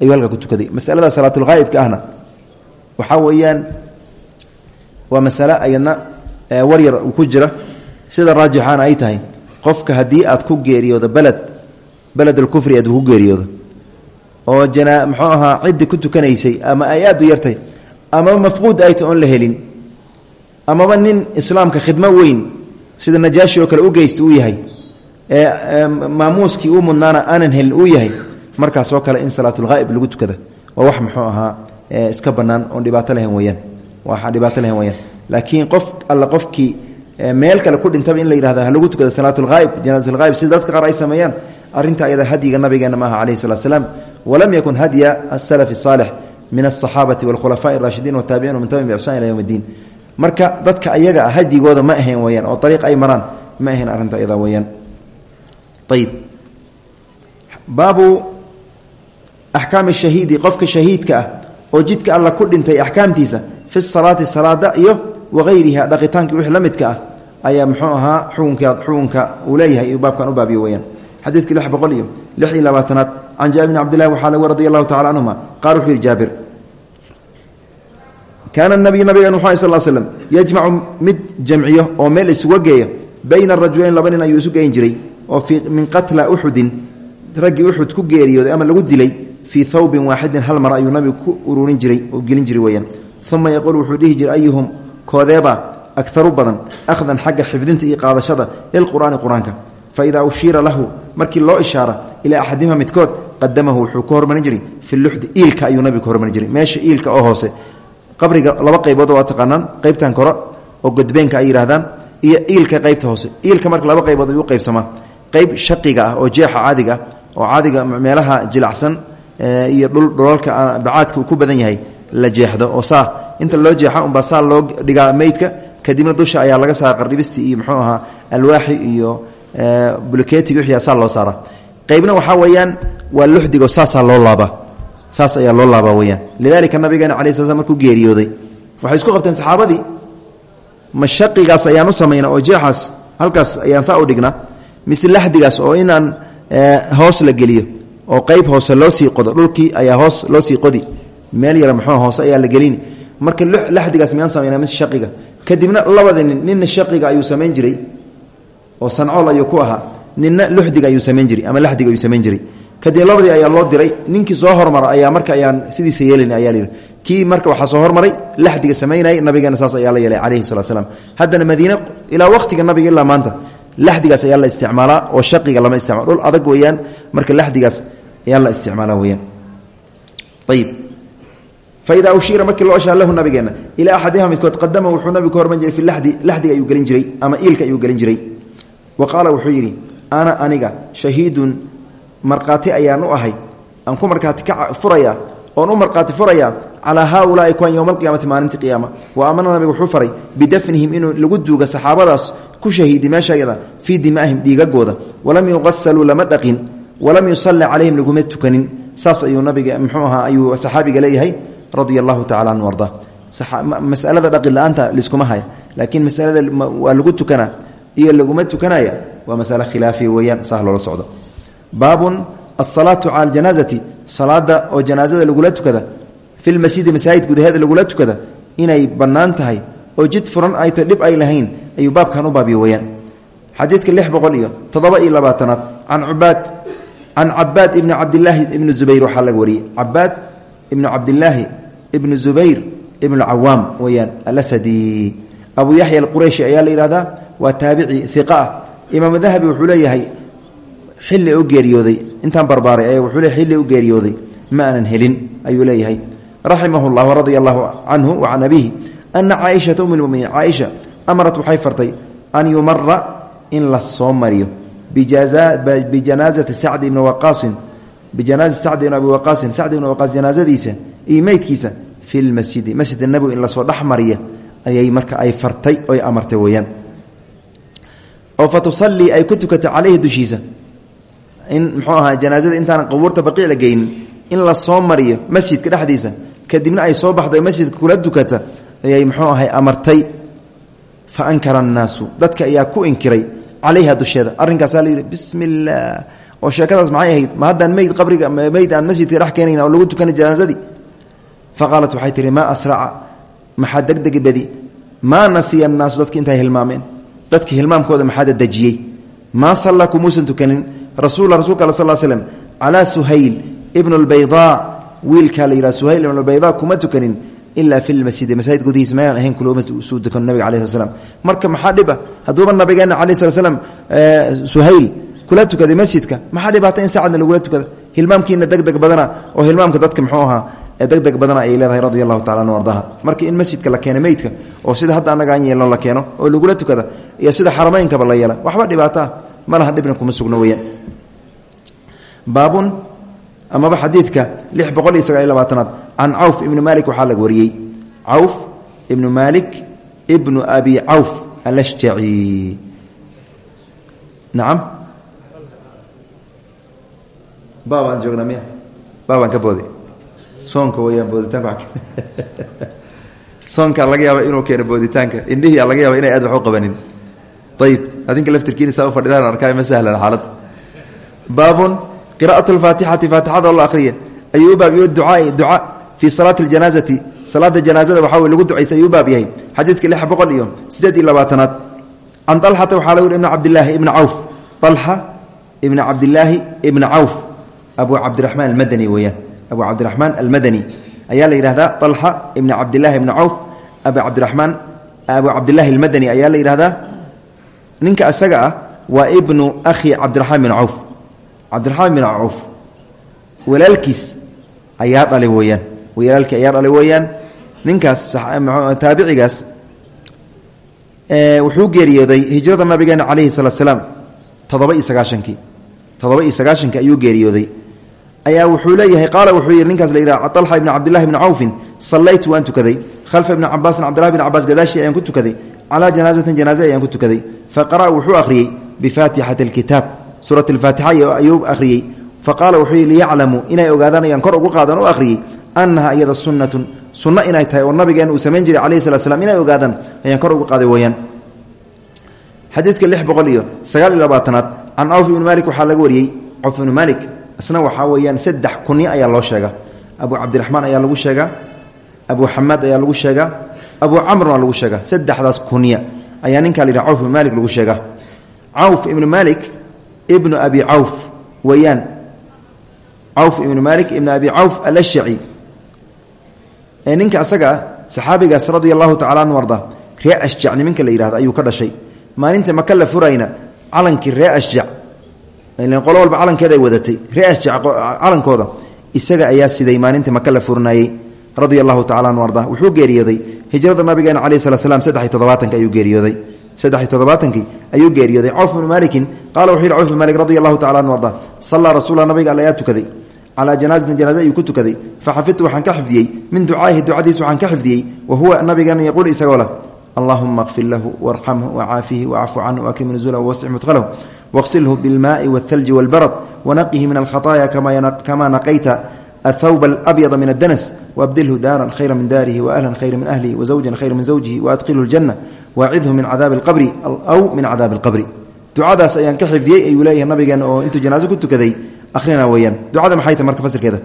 ayuu halkaa ku tukaday masalada salaatulghaa'ibka ahna waxaa weeyaan waa masale ayadna waryar ku jira sida raajixaana ay qofka haddii aad ku geeriyoodo beled beled alkufri aad ku geeriyoodo oo janaa muxuu ahaa ciddi ku tukanaysay ama ay aad u yartay amaba mafquud ayta oon la helin amaba nin islaamka khidmo weyn sida najaashi oo kale u geysta uu yahay ee maamuuskii uu mudnaana aanan helin uu yahay markaasoo kale in salaatulghaa'ib lagu tukada. Waa wax muxuu ahaa iska bannaan oon dhibaato lahayn weyaan waa dhibaato lahayn weyaan laakiin qof alla qofkii meel kale ku dhintaba in la yidhahda ha lagu tukada salaatulghaa'ib janaasatulghaa'ib sida dadka qaar ay sameeyaan arrinta ayada hadyiga nabigeena maaha calayhi salatu salaam walam yakun hadya asalaf asaalix min alsaxaabati walkhulafaa'i arashidiin wataabiciin wamin tabiin biixsaan ila yowm marka dadka ayaga ah hadyigooda ma ahayn weyaan oo ariiq ay maraan ma ahayn arrinta ayada weyaan ayib baabu axkaami shahiidi qofka shahiidka ah oo jidka alla ku dhintay axkaamtiisa fi salaati salaada iyo wagayriha dhaqitaankii wixii la midka ah ayaa muxuu ahaa xukunka uu leeyahay baabkan u baabiyo weyaan xadiidkii lix boqol iyo lix iyo labaatanaad can jaabir bn cabdillahi waxaa laga radi allahu tacala canhuma qaal wuxuu yihi jaabir kaana nabiy nabigan wuxu sal slm yajmacu mid jamciyo oo meel isuga geeya bayna arajulayn laba nin ayuu isu geyn jiray oo min qatla uxudin raggii uxud ku geeriyooday ama lagu dilay fii thawbin waaxidin hal mar ayuu nabigu ku ururin jiray oo gelin jiray koodeeba akaru badan akhdan xagga xifdinta iyo qaadashada lilqur'aani qur'aanka. Fa idaa ushiira lahu markii loo ishaara ilaa axadihima midkood qadamahu wuxuu ku hormarin jiray fi luxdi iilka ayuu nabigu ku hormarin jiray. Meesha iilka oo hoose qabriga laba qaybood waa taqaanaan qaybtan kore oo godbeenka ay yidhahdaan iyo iilka qaybta hoose. Iilka marka laba qaybood ayuu qaybsamaa. Qayb shaqiga ah oo jeexa caadiga ah oo caadiga meelaha jilacsan iyo dhulalka bacaadka uu ku badan yahay la jeexdo inta loo jeexa unbaa saa loo dhigaa meydka kadibna dusha ayaa laga saara qardhibistii iyo muxuu ahaa alwaaxi iyo bulkeetigi wixii saa loo saara qaybna waxaa weeyaan waa luxdigo saasaa loo laabaa. Saas ayaa loo laabaa weyaan lidalika nabigeena cala sl sl markuu geeriyooday. Waxay isku qabteen saxaabadii mashaqigaas ayaan u samayna oo jeexaas halkaas ayaan saa u dhignaa mise oo inaan hoos la geliyo oo qayb hoose loo sii qodo dhulkii ayaa hoos loo sii qodi meel yara muxuu hoose ayaa la gelin marka laxdigaas miyaan samayna mise shaqiga? Kadibna labada nin ninna shaqiga ayuu samayn jiray oo sancool ayuu ku ahaa. Ninna luxdiga ayuu samayn jiray ama laxdiga ayuu samayn jiray. Kadib labadii ayaa loo diray. Ninkii soo hormara ayaa marka ayaan sidiisa yeelin ayaa la yidhi marka waxaa soo hormaray laxdiga samaynayay nabigeena saas ayaa la yeelay calayhi salatu slam haddana madiine ilaa waqtiga nabiga ilaa maanta laxdigaas ayaa la isticmaalaa oo shaqiga lama isticmaalo dhul adag weeyaan marka laxdigaas ayaa la isticmaalaa weyaan ayib faida ushiira markii loo shaa lahu nabigeena ilaa axadiha midkood qadama wuxuu nabigu ka horman jiray fi ladi laxdiga ayuu gelin jiray ama iilka ayuu gelin jiray wa qaala wuxuu yidhi ana aniga shahiidun markhaati ayaan u ahay aan ku markhaati ka furaya oon u markhaati furaya calaa haaulaai kuwan yowma alqiyaamati maalintii qiyaama wa amana nabiga wuxuu faray bidafnihim inuu lagu duuga saxaabadaas ku shahiidi meesha yada fii dimaahim dhiigagooda walam yuqasaluu lama dhaqin walam yusalli calayhim laguma tukanin radia allahu tacala anhu arda. Masalada dhaqin la'aanta liskuma haya. Laakiin masalada waa lagu tukanaa iyo laguma tukanaya waa masale khilaafiya weeyaan saah loola socdo. Baabun asalaatu cala aljanaazati salaada oo janaazada lagula tukada fi lmasjidi masaajid gudaheeda lagula tukada inay bannaan tahay oo jid furan ay ta dhib ay lahayn ayuu baabkan u baabiyo weyaan xadiidka lix boqol iyo toddoba iyo labaatanaad can cubaad can cabaad ibni cabdilaahi ibni zubayr waxaa laga wariyey cabaad ibnu cabdilaahi ibnu zubayr ibnu cawaam weyaan alasadi. Abu yaxya alqurayshi ayaa la yihahdaa waa taabici iqa ah. Imaam dahabi wuxuu leeyahay xilli u geeriyooday. Intaan barbaaray ayaa wuxuu leeyahy xilli u geeriyooday. Ma aanan helin ayuu leeyahay. Raximahu llah radia allahu canhu wa can abihi ana caaishata um lmuminiin caaisha amarat waxay fartay an yumara in la soo mariyo. Bijanaazati sacdi ibni waqaasin bijanaazati sacdi ibn abi waqaasin sacdi ibni waqaas janaazadiisa iyo meydkiisa fi lmasjidi. Masjid nabigu in la soo dhex mariya ayay marka ay fartay oy amartay weeyaan. Oo fa tusallii ay ku tukato caleyhi dushiisa. In muxuu ahaa janaazada intaanan qabuurta baqiic la geynin in la soo mariyo masjidka dhexdiisa kadibna ay soo baxdo masjidka kula dukata ayay muxuu ahay amartay. Fa ankara annaasu dadka ayaa ku inkiray calayha dusheeda. Arrinkaasaa la yidhi bismi illaah oo sheekadaas maxay ahayd? Ma haddaan meyd qabriga meyd aan masjidka dhex keenayna oo lagu janaazadii fa qaalat waxay tihi maa asraca maxaa degdegi badi maa nasiya annaasu dadki intay hilmaameen dadki hilmaamkooda maxaa dadejiyey maa sallaa kumuusan tukanin rasuula rasulka al sal slm calaa suhayl ibnu lbaydaa wiilkaa la yidhaha suhayl ibnu lbaydaa kuma tukanin ilaa fi lmasjidi masaajid gudihiisa meelaan ahayn kulsuu tukano nabiga alayh slam marka maxaa dhiba hadduuba nabigeena alayh sala slam suhayl kula tukaday masjidka maxaa dhibaata in saacadna lagula tukada hilmaamkiina degdeg badana oo hilmaamka dadka muxuu ahaa degdeg badana ay leedahay radi tacala anu ardaha. Marka in masjidka la keeno meydka oo sida hadda annaga aan yeelno la keeno oo lagula tukada iyo sida xaramaynkaba la yeela waxba dhibaato ah. Ma laha dhibna kuma sugno weyaan baabun amaba xadiidka lix boqol iyo sagaal iyo labaatanaad. Can cawf ibnu malik waxaa laga wariyey. Cawf abi cawf alashjaci. Nacam baabaan joognaa miya? Baabaan soonka weyaan booditaanka. Soonkaa laga yaaba inuu keeno booditaanka. Indhihiia laga yaaba inay aad wax u qabanin. Ayib adinka laftirkiina saa fadhidaan arkaa ma sahlan xaalada baabun qira'at lfaatixati faatixada oo la akhriya ayuu u baab yahay ducaai duca fii salaati ljanaazati salaada janaazada waxaa wey lagu ducaysta ayuu baab yahay. Xadiidka lix boqol iyo siddeed iyo labaatanaad. Can alxata waxaa lagu yhi ibna cabdilaahi ibna cawf. Alxa ibna cabdilaahi ibna cawf. Abu cabdiraxmaan almadani abu cabdiraxmaan almadani. Ayaa la yidhahdaa alxa ibna cabdilaahi ibna cawf abu cabdiraxmaan abu cabdilaahi almadani ayaa la yidhahdaa ninka isaga ah waa ibnu akhi cabdiraxmaan bin cawf cabdiraxmaan bin cawf walaalkiis ayaa dhalay weeyaan walaalkii ayaa dhalay weeyaan ninkaas taabicigaas wuxuu geeriyooday hijrada nabigeena calayhi salaatu salaam. Toddoba iyo sagaashankii. Toddoba iyo sagaashankii ayuu geeriyooday ayaa wuxuu leeyahay qaala wuxuu yidhi ninkaas la yidhaha alxa ibni cabdillahi bni cawfin sallaytu waan tukaday. Khalfa ibni cabaasin cabdillahi bni cabaas gadaashii ayaan ku tukaday. Calaa janaazatin janaaze ayaan ku tukaday. Fa qara'a wuxuu akhriyey bifaatixati alkitaab suurat alfaatixa ayuu akhriyey. Fa qaala wuxuu yidhi liyaclamuu inay ogaadaan ayaan kor ugu qaadan u akhriyey. Annaha iyada sunnatun sunno inay tahay oo nabigeena uu samayn jiray calayhi salat slam inay ogaadaan ayaan kor ugu qaaday weeyaan xadiidka lix boqol iyo sagaal iyo labaatanaad can cawf ibni maalik waxaa laga wariyey. Cawf ibni maalik isna waxaa weeyaan saddex kunyo ayaa loo sheega. Abu cabdiraxmaan ayaa lagu sheegaa abu xamaad ayaa lagu sheegaa abu camr waa lagu sheegaa saddexdaas kunya ayaa ninkaa la cawf ibnu maalik lagu sheegaa cawf ibnu maalik ibnu abi cawf weeyaan. Cawf ibnu maalik ibnu abi cawf alashjaci. Ee ninka asaga ah saxaabigaas radia allahu tacala anu arda ree ashjac niminka la yidhahdo ayuu ka dhashay. Maalinta maka furayna calankii ree ashjac qolo walba calankeeda ay wadatay. Calankooda. Isaga ayaa siday maalinta maka la furnayey radia allahu tacala anu arda. Wuxuu geeriyooday. Hijrada nabigeena calayi slat slam saddex toddobaatanka ayuu geeriyooday. Saddex iyo toddobaatankii ayuu geeriyooday. Cawf ibnu maalikin qaala wuxuu yihi cawf malik radi allahu tacala anu arda sallaa rasuula nabiga alle ayaa tukaday. Calaa janaazatin janaaze ayuu ku tukaday. Faxafidtu waxaan ka xifdiyey. Min ducaa'ihi ducadiis waxaan ka xifdiyey. Wa huwa nabigeena yaquul isagoo leh allahuma kfir lahu warxamhu wacaafihi wacfu canhu wakrim nuzulahu wasc mudqlahu waqsilhu bilmaai walthalji walbarad wanaqihi min alkhataaya kama naqayta athawb alabyada min addanas waabdilhu daaran khayra min daarihi waahlan khayra min ahlihi wazawjan khayra min zawjihi waadkhilhu ljana waacidhu min cadaabi alqabri aw min cadaabi alqabri. Ducadaas ayaan ka xifdiyey ayuu leeyahay nabigeena oo intuu janaaso ku tukaday. Ahrina weyaan ducada maxay tahy marka fasirkeeda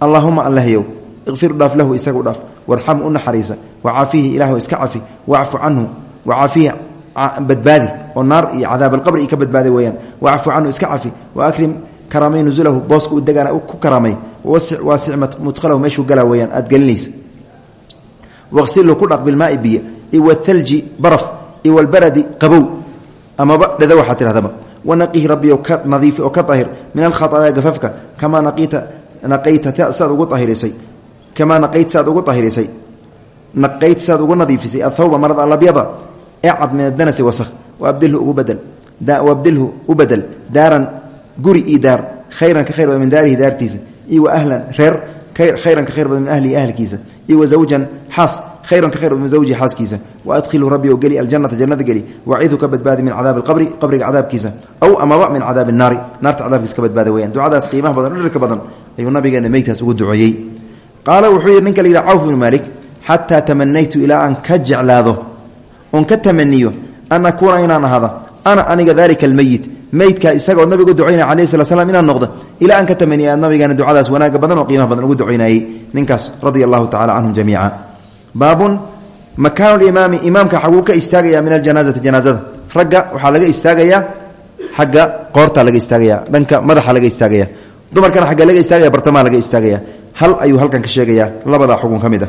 allahuma allahyow ikfir dhaaf lahu isagu dhaaf warxam u naxariisa wacaafihi ilaahu iska cafi wacfu canhu wacaafihi badbaadi oo naar iyo cadaab alqabri i ka badbaaday weeyaan wacfu canhu iska cafi waakrim karaamay nusulahu booska u degaana ku karaamay waasic mudkhalahu meeshuu galaa weeyaan aad gelinaysa waqsilhu ku dhaq bilmaai biyo iwathalji baraf iwalbaradi qabow. Amaba dhada waxaa tidhahdaba wanaqihi rabbiyo ka nadiifi oo ka ahir min alkhaطaaya gafafka kamaa naqayta saad ugu ahirisay kamaa naqayt saad ugu ahirisay naqayt saad ugu nadiifisay athawba marad alabyada ee cad min adanasi wasakh waabdilhu ugu badel waabdilhu u bedel daaran guri io daar khayran ka khayr badan min daarihi daartiisa iyo wa ahlan reer khayran ka khayr badan min ahlihi ahlkiisa iyo wa zawjan xaas khayran ka khayr badan min zawji xaaskiisa waadkhilhu rabbi o geli aljanata jannada geli wacidhu ka badbaadi min cadaabi alqabri qabriga cadaabkiisa aw amaba min cadaabi naari naarta cadaabkiisa ka badbaada qaala wuxuu yidhi ninka la yidhaha cawf ibnu maalik xataa tamanaytu ilaa aan ka jeclaado oon ka tamaniyo an akuuna inaan ahada ana aniga dalika almeyit meydkaa isagaoo nabigu ducaynaya alayh sala slam inaan noqdo ilaa aan ka tamaniya nabigeena ducadaas wanaaga badan oo qiimaha badan ugu ducaynayey ninkaas radia allahu tacala canhum jamiica baabun makaanu limaami imaamka xaguu ka istaagaya min aljanaazati janaazada. Ragga waxaa laga istaagayaa xagga qoortaa laga istaagaya dhanka madaxa laga hal ayuu halkan ka sheegayaa labadaa xugun ka mid a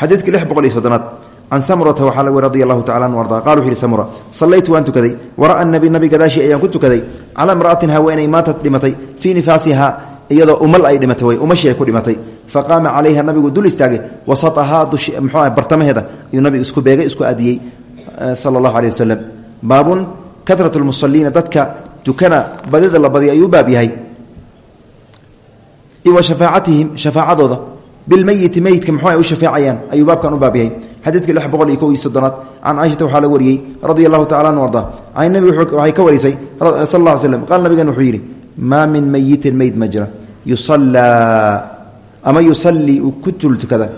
xadiidka lix boqol iyo soddonaad. Can samurata waxaa weri radi allahu tacala anu arda. Qala wuxu yihi samura sallaytu waan tukaday. Wara'a nabi nabi gadaashii ayaan ku tukaday. Calaa imra'atin haweeney maantad dhimatay. Fii nifaasihaa iyadoo umal ay dhimatay way. Umashii ay ku dhimatay. Fa qaama calayha nabigu dul istaagay. Wasatahaa dushi muxuu ah bartamaheeda. Ayuu nabigu isku beegay isku adiyey sala allahu aleyh wasalam baabun katrat lmusaliina dadka tukana badida la badiya ayuu baab yahay wa shafaacatihim shafaacadooda. Bilmeyiti meyidka muxuu ay u shafeecayaan ayuu baabkan u baab yahay. Xadiidka lix boqol iyo kow iyo soddonaad can caaishata waxaa laga wariyey radia allahu tacala anu arda can nabi waxay ka warisay sal alla ly slam qaala nabigan wuxuu yidhi maa min meyitin meyd ma jira. Yusallaa ama yusallii uu ku tul tukada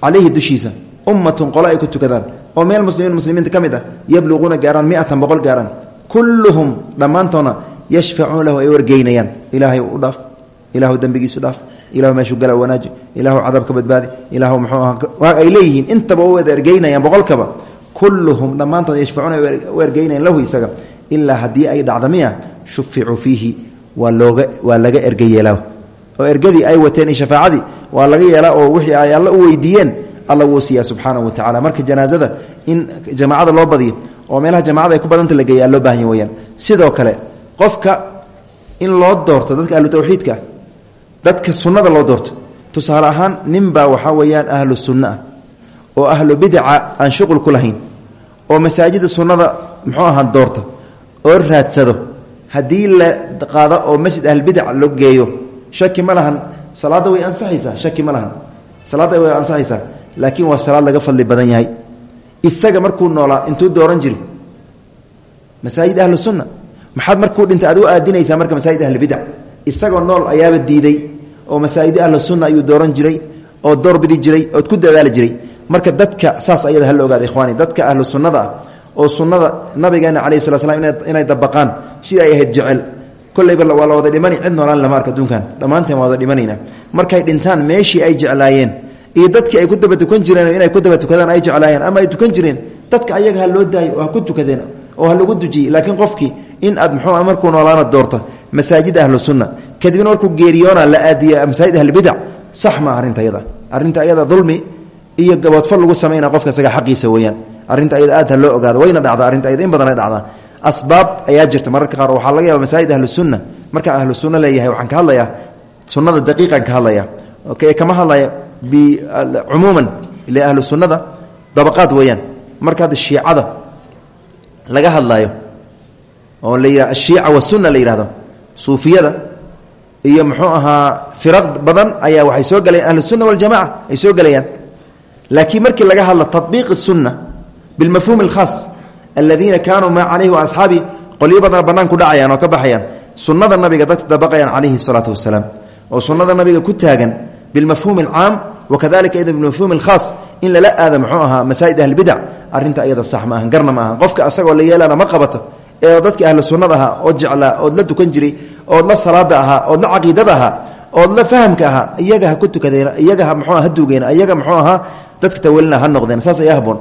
calayhi dushiisa ummatun qolo ay ku tukadaan. Oo meel muslimiin muslimiinta ka mid ah yabluquuna ilaahu dembigiisu dhaaf ilahu meeshuu gala wanaaji ilahu cadaab ka badbaadi ilahu muxuu aha ay leeyihiin intaba u ergeynayaan boqolkaba kulluhum dhammaantood yashfacuuna u ergeynayan lahu isaga ilaa haddii ay dhacda miya shuficuu fiihi waa looga waa laga erga oo ergadii ay wateen iyo shafaacadii waa laga yeelaa oo wixii ay alla u weydiiyeen alla wuu siiyaa subxaanahu wa tacala marka janaazada in jamaacada loo badiyo oo meelaha jamacada ay ku badanta la geeya loo baahanya weyaan. Sidoo kale qofka in loo doorto dadka ahlu tawxiidka dadka sunnada loo doorto. Tusaale ahaan ninbaa waxaa weeyaan ahlu sunno ah oo ahlu bidaca aan shuqul ku oo masaajida sunnada muxuu ahaa doorta oo raadsado. Haddii la qaado oo masjid ahlbidac lo geeyo shaki ma lahan salaadda way ansaxaysaa shaki ma lahan. Salaadda way ansaxaysaa laakiin waa salaad laga fadli badan yahay. Isaga markuu noolaa intuu dooran jiri. Masaajid ahlu sunna maxaad markuu dhintay adigu aadinaysaa marka masaajid ahlibidac isagoo nool ayaaba diiday oo masaajid ahlu sunna ayuu dooran jiray oo doorbidi jiray ood ku dadaali jiray. Marka dadka saas ayada hala ogaada ikhwaani dadka ahlu sunnada ah oo sunnada nabigeena calayhi sala slam inay dabaqaan sida ay ahayd jecel. Kollayba waa wada dhimani cid noolaan lama arka adduunkan wada dhimanayna. Markay dhintaan meeshii ay jeclaayeen iyo dadkii ay ku daba tukan jireen inay ku daba tukadaan ay jeclaayeen ama ay tukan jireen dadka ayaga ha loo daayo oo ha ku tukadeen oo ha lagu dujiyey. Laakiin qofkii in aad muxuu markuu noolaana doorta masaajid ahlu sunna. Kadibna markuu geeriyoona la aadiya masaajid ahlibidac sax ma arrinta ayada arrinta ayada dulmi iyo gaboodfal lagu samayna qofka isaga xaqiisa weeyaan. Arrinta ayada aad loo ogaado wayna dhacdaa arrinta ayada in badan ay dhacdaa. Asbaab ayaa jirta mararka qaar waxaa laga yaaba masaajid ahlu sunna. Markaan ahlu sunna leeyahay waxaan ka hadlayaa sunnada daqiiqan ka hadlaya kama hadlaya cumuuman ila ahlu sunnada dabaqaad weeyaan. Marka hadda shiicada laga hadlayo oo la yidhah ashiica wasunna la suufiyada iyo muxuu ahaa firaq badan ayaa waxay soo galayaan ahlusunna waljamaca ay soo gelayaan laakiin markii laga hadlo tabiiq الsunna bilmafhuum اlkhaas aladiina kaanuu maa calayhi waasxaabi qolyo badana bannaan ku dhacayaan oo ka baxayaan sunnada nabiga dadka dabaqayaan calayhi الsalaatu wasalaam oo sunnada nabiga ku taagan bilmafhuum اlcaam wakadalika ida bilmafhuum اlkhaas in lala aada muxuu ahaa masaajid ahlibidac arrinta ayada sax ma ahan garna ma ahan qofka asagoo la yeelana ma qabato ee dadkii ahlu sunnada ahaa oo jeclaa ood la tukan jiray ood la salaada ahaa ood la caqiidada ahaa ood la fahamka ahaa iyaga ha ku tukadeen iyaga ha mxuu ha duugeen iyaga muxuu ahaa dadka tawalina ha noqdeen saas ayaa haboon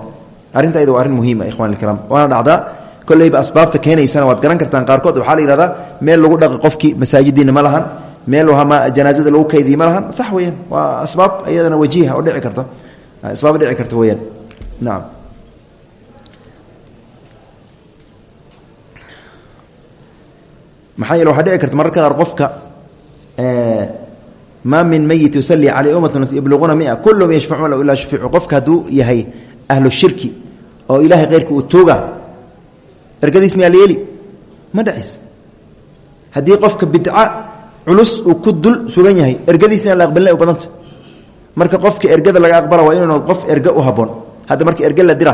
arrinta ayada waa arrin muhiima ikhwan ilkiraam waana dhacdaa kolleyba asbaabta keenaysana waad garan kartaan qaarkood. Waxaa la yihahdaa meel lagu dhaqi qofkii masaajidiina ma lahan meel janaazada lagu kaydiye ma lahan. Sax weeyaan. Waa asbaab iyadana wajiha oo dhici karta. Asbaab dhici karta weeyaan. Nacam maxaa yeele waxaa dhici karta mararka qaar qofka maa min meyit yusalli caleyh ummatun yabluquuna mia kulluhum yashfacuuna lahu ilaa shufiicu qofka hadduu yahay ahlu shirki oo ilaahay keyrka uu tuuga ergadiis miyaa la yeeli ma qofka bidca culus uu ku dul sugan yahay ergadiisina la aqbalina u badanta. Marka qofka ergada laga aqbala waa inuu qof erga u haboon hadda marka erge la dira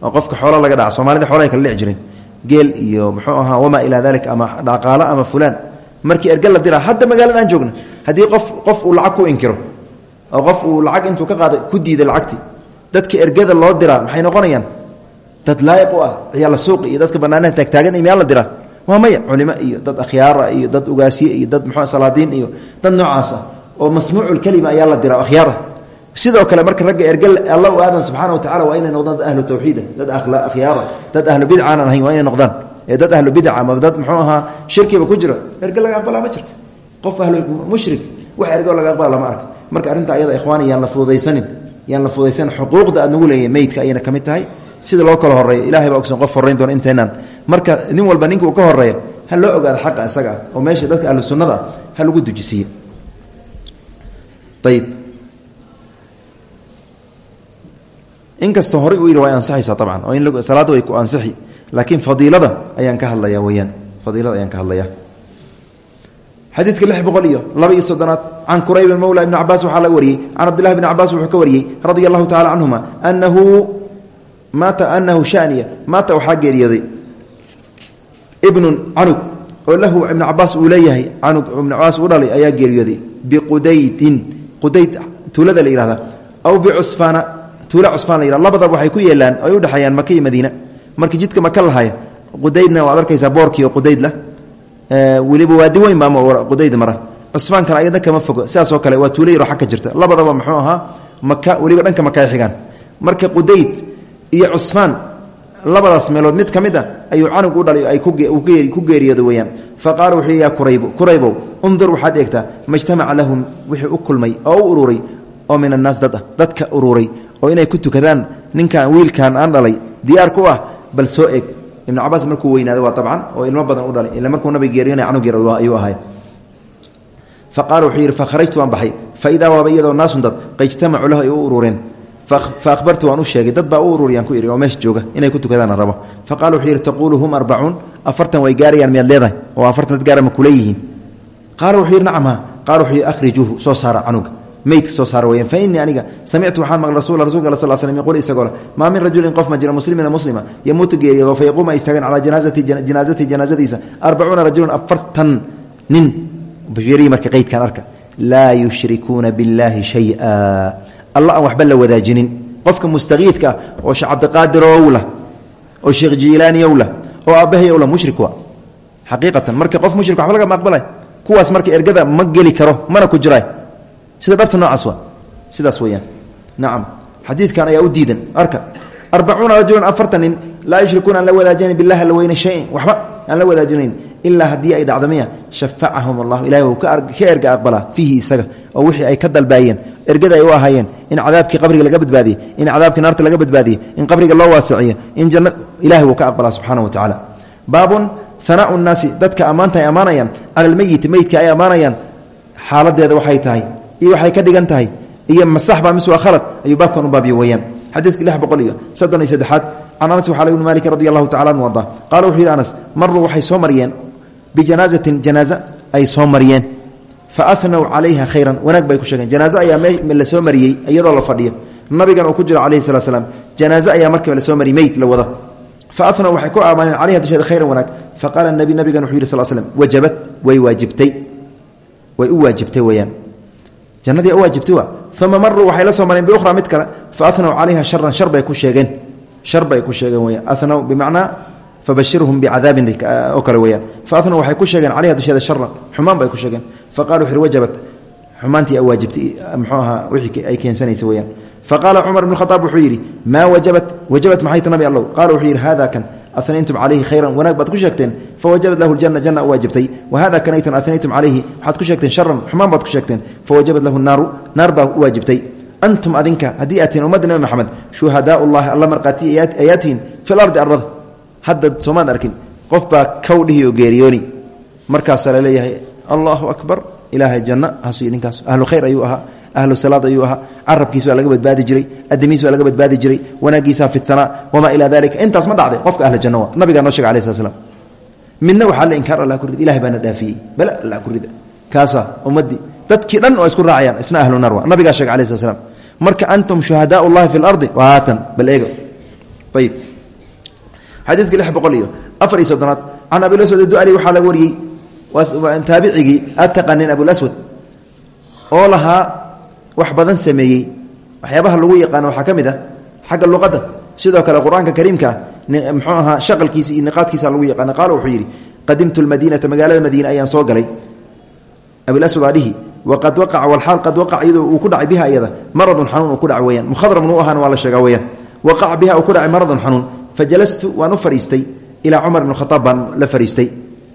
qofka xoola laga dhaca soomaalida xoolahay kala dhici jireen geel iyo muxuu ahaa wamaa ilaa dalik ama dhaqaalo ama fulaan. Markii erge la diraa hadda magaalada aan joogna haddii qof qof uu lacag ku inkiro oo qof uu lacag intuu ka qaada ku diida lacagti dadka ergada loo diraa maxay noqonayaan? Dad laayiq u ah ciyaala suuqi iyo dadka banaanaha taagtaagan iyo la diraa. Waa maya culimo iyo dad akhyaara iyo dad ugaasiye iyo dad muxuu salaadiin iyo dad noocaas ah oo masmuuculkelima ayaa la diraa akhyaara sidoo kale marka ragga erge alla u aadan subxaana wa tacala waa inay noqdaan dad ahlu tawxiida dad akhyaara dad ahlu bidcaan aan ahayn waa inay noqdaan. Dad ahlu bidca ama dad muxuu ahaa shirkiba ku jira erge laga aqbalaa ma jirto qof ahlu mushrik wax ergo laga aqbala lama arka marka arrinta ayada ikhwaani yaan la fududaysanin yaan la fududaysanin xuquuqda aad leeyahay meydka ayayna ka tahay. Sida loo kala horeeyo ilahay baa ogsan qof horeyn doona inteenaan. Marka nin walba ninka uu ka horreeya ha loo ogaado xaqa isaga oo meesha dadka ahlu sunnada ah ha lagu dujisiiye ayib inkastoo horey u yidhi waa ansaxaysaa tabcan. Oo in salaadda way ku ansixi laakiin fadiilada ayaan ka hadlaya weyaan fadiilada ayaan ka hadlaya xadiidka lix boqol laba iyo soddonaad can qurayb mawla ibni cabaas waxaa laga wariyey. Can cabdillahi bni cabaas wuxuu ka wariyey radia allahu tacala canhuma anahu maata shaniya maata waxaa geeriyooday ibnun canug oo lahu ibnu cabaas uu leeyahay canug dhalay ayaa geeriyooday biqudaydin qudayd tuulada la yihahda aw bicusfaana tuula cusfaan la labadaba waxay ku yeelaan ay u dhexeeyaan maka iyo madiina. Markii jidka maka lahaya qudaydna waad arkaysaa boorkii oo qudayd lah weliba waadi weyn baa qudayd mara. Cusfaankana ayadna kama fogo sidaasoo kale waa tuulo yaro xag ka jirta. Labadaba muxuu ahaa maka weliba dhanka maka ay xigaan. Marka qudayd iyo cusfaan labadaas meelood mid ka mid a ayuu canug u dhalay ay ku geeriyooda weyaan fa qaala wuxuu yaa quraybo quraybow undur waxaad eegtaa majtamaca lahum wixii u kulmay oo u oo min annaas ah dadka ururay oo inay ku tukadaan ninkan wiilkan aan dhalay diyaar ku ah bal soo eg. Ibnu cabaas markuu weynaada waa abcan oo ilmo badan u dhalay ila markuu nabig geeriyona canug yar ayuu ahay faqaala wuxuu yidhi fakharajtu waan fa idaa waaba iyadoo naasun dad qaijtamacu lahu ay u fa ahbartu waan u dad baa u ururiyaan ku idhi oo meesha jooga inay ku tukadaan rabo fa qala wuxuu yidhi afartan way gaarayaan miyaad leedahay oo afartan dad gaara ma kula yihiin. Qaala wuxuu yidhi nacam ha qaala soo saara canuga meydka soo saara weyaan fa innii aniga samictu waxaan maqlay rasul rasulka sal slm yaquul isagoo maa min rajulin qof ma jira muslimina muslima. Yamuutu geeriyoodo fa yaquuma ay istaagaan calaa janaazati janaazatihi janaazadiisa. Arbacuuna rajulun afartan nin. Bashiriyi marka qeydkan arka. Laa yushrikuuna billaahi shaya alla aan waxba la wadaajinin. Qofka mustakiidka ah oo sheekh cabdiqaadirowlah oo sheekh jiilaaniyowlah oo aabahayowlah mushrik wa xaqiiqatan marka qof mushrik waxba lagama aqbalay kuwaas marka ergada ma geli karo mana ku jiraay sida dhabta noocaas wa sidaas weyaan nacam xadiidkan ayaa u diidan. Arka arbacuuna rajulan afartan nin laa la wadaajinayn billahi alla weyne shayin. Waxba aan la wadaajinayn ilaa haddii ay dhacdo miya. Shafacahum allah ilahi wuu ka erga aqbalaa fiihi isaga oo wixii ay ka dalbaayeen. Ergada ay u ahaayeen in cadaabkii qabriga laga badbaadiye in cadaabkii naarta laga badbaadiye in qabriga loo waasiciyo in janna ilahi wuu ka aqbalaa subxaana wa tacaala baabun hanaau nnaasi dadka ammaanta ay ammaanayaan cala almeyiti meydka ay ammaanayaan xaaladeeda waxay tahay iyo waxay ka dhigan tahay iyo masaxba mise waa khalad ayuu baabkan u baabiye weeyaan. Xadiidka lix boqol iyo soddon iyo saddexaad can anas waxaa ibni malik radi allahu tacala anu arda qaala wuxuu yidhi anas maruu waxay soo mariyeen bijanaazatin janaaza ay soo mariyeen. Fa ahnaw calayha khayran. Wanaag bay ku sheegeen. Janaaze ayaa la soo mariyey iyadoo la fadhiyo. Nabigan uu ku jiro calayhi salatu slam janaaze ayaa markiiba la soo mariyey meyd la wada. Fa ahnaw waxay ku ammaaneen calayha dusheeda khayran wanaag. Fa qaala nabi nabigan wuxuu yidhi sal slm wajabat way waajibtay. Way u waajibtay weeyaan jannadii u waajibtay waa uma maruu waxay la soo mareen biukhra mid kale fa ahnaw calayha sharan shar bay ku sheegeen. Shar bay ku sheegeen weyaan ahnaw bimacnaa fabashirhum bicadaabin oo kale weyaan fa ahnaw waxay ku sheegeen calayha dusheeda sharan xumaan bay ku sheegeen. Fa qala wuxu wajabat xumaantii muxuu ahaa wixii ay keensanaysa weyaan fa qaala cumar ibn khadaab wuxuu yidhi maa wajabat wajabat maxay ta nabi allow qaala wuxuu yidhi kan anaytum calayhi khayran wanaag baad ku sheegteen fawajabat lahu ljana janna waajibtay wahada kanaytan anaytum calayhi waxaad ku sheegteen sharan xumaan baad ku sheegteen fawajabat lahu naaru naar baa waajibtay antum adinka haddii aad tihiin ummadda nebi maxamed shuhadaa llahi alla markhaati ayaa tihiin fi lardi arada hadda soomaad arkin qof baa kow dhihi oo geeriyooni markaasaa la leeyahay allahu akbar ilaahay janno hasiyo ninkaas ahlu khayr ayuu ahaa ahlu salaad ayuu ahaa. Carabkiis waa laga badbaadi jiray adamiis waa laga badbaadi jiray wanaagiisaa fitsanaa wamaa ilaa dalika intaas ma dhacday qofka ahla janno waa. Nabigaa noo shega alai slat slam midna waxaa la inkaar allah kurid ilahay baana dhaafiyey. Bala allah kurida kaasaa ummaddii dadkii dhan oo isku raacayaan isna ahlu nar waa. Nabigaa sheega alai slat slam marka antum shuhadaa llahi fi lardi waa haatan bal eega ayib xadiidka lix boqol iyo afar iyo soddonaad can abilaswad duali waxaa laga wariyey taabicigii aad taqaaneen abulaswad oo lahaa wax badan sameeyey. Waxyaabaha lagu yaqaano waxaa ka mid ah xagga luqadda sidoo kale qur'aanka kariimka ah mxuu ahaa shaqalkiisa iyo niqaadkiisa lagu yaqaana qaala wuxuu yidhi qadimtu lmadiinata magaalada madiine ayaan soo galay. Abilaswad adhihi waqad waqaca walxaal qad waqac iyadoo uu ku dhacay biha iyada maradun xanuun uu ku dhaca weyaan mukhadramnu u ahaana waa la sheegaa weyaan waqaca biha uu ku dhacay maradun xanuun fajalastu waan u cumar ibn khaaab la fariistay.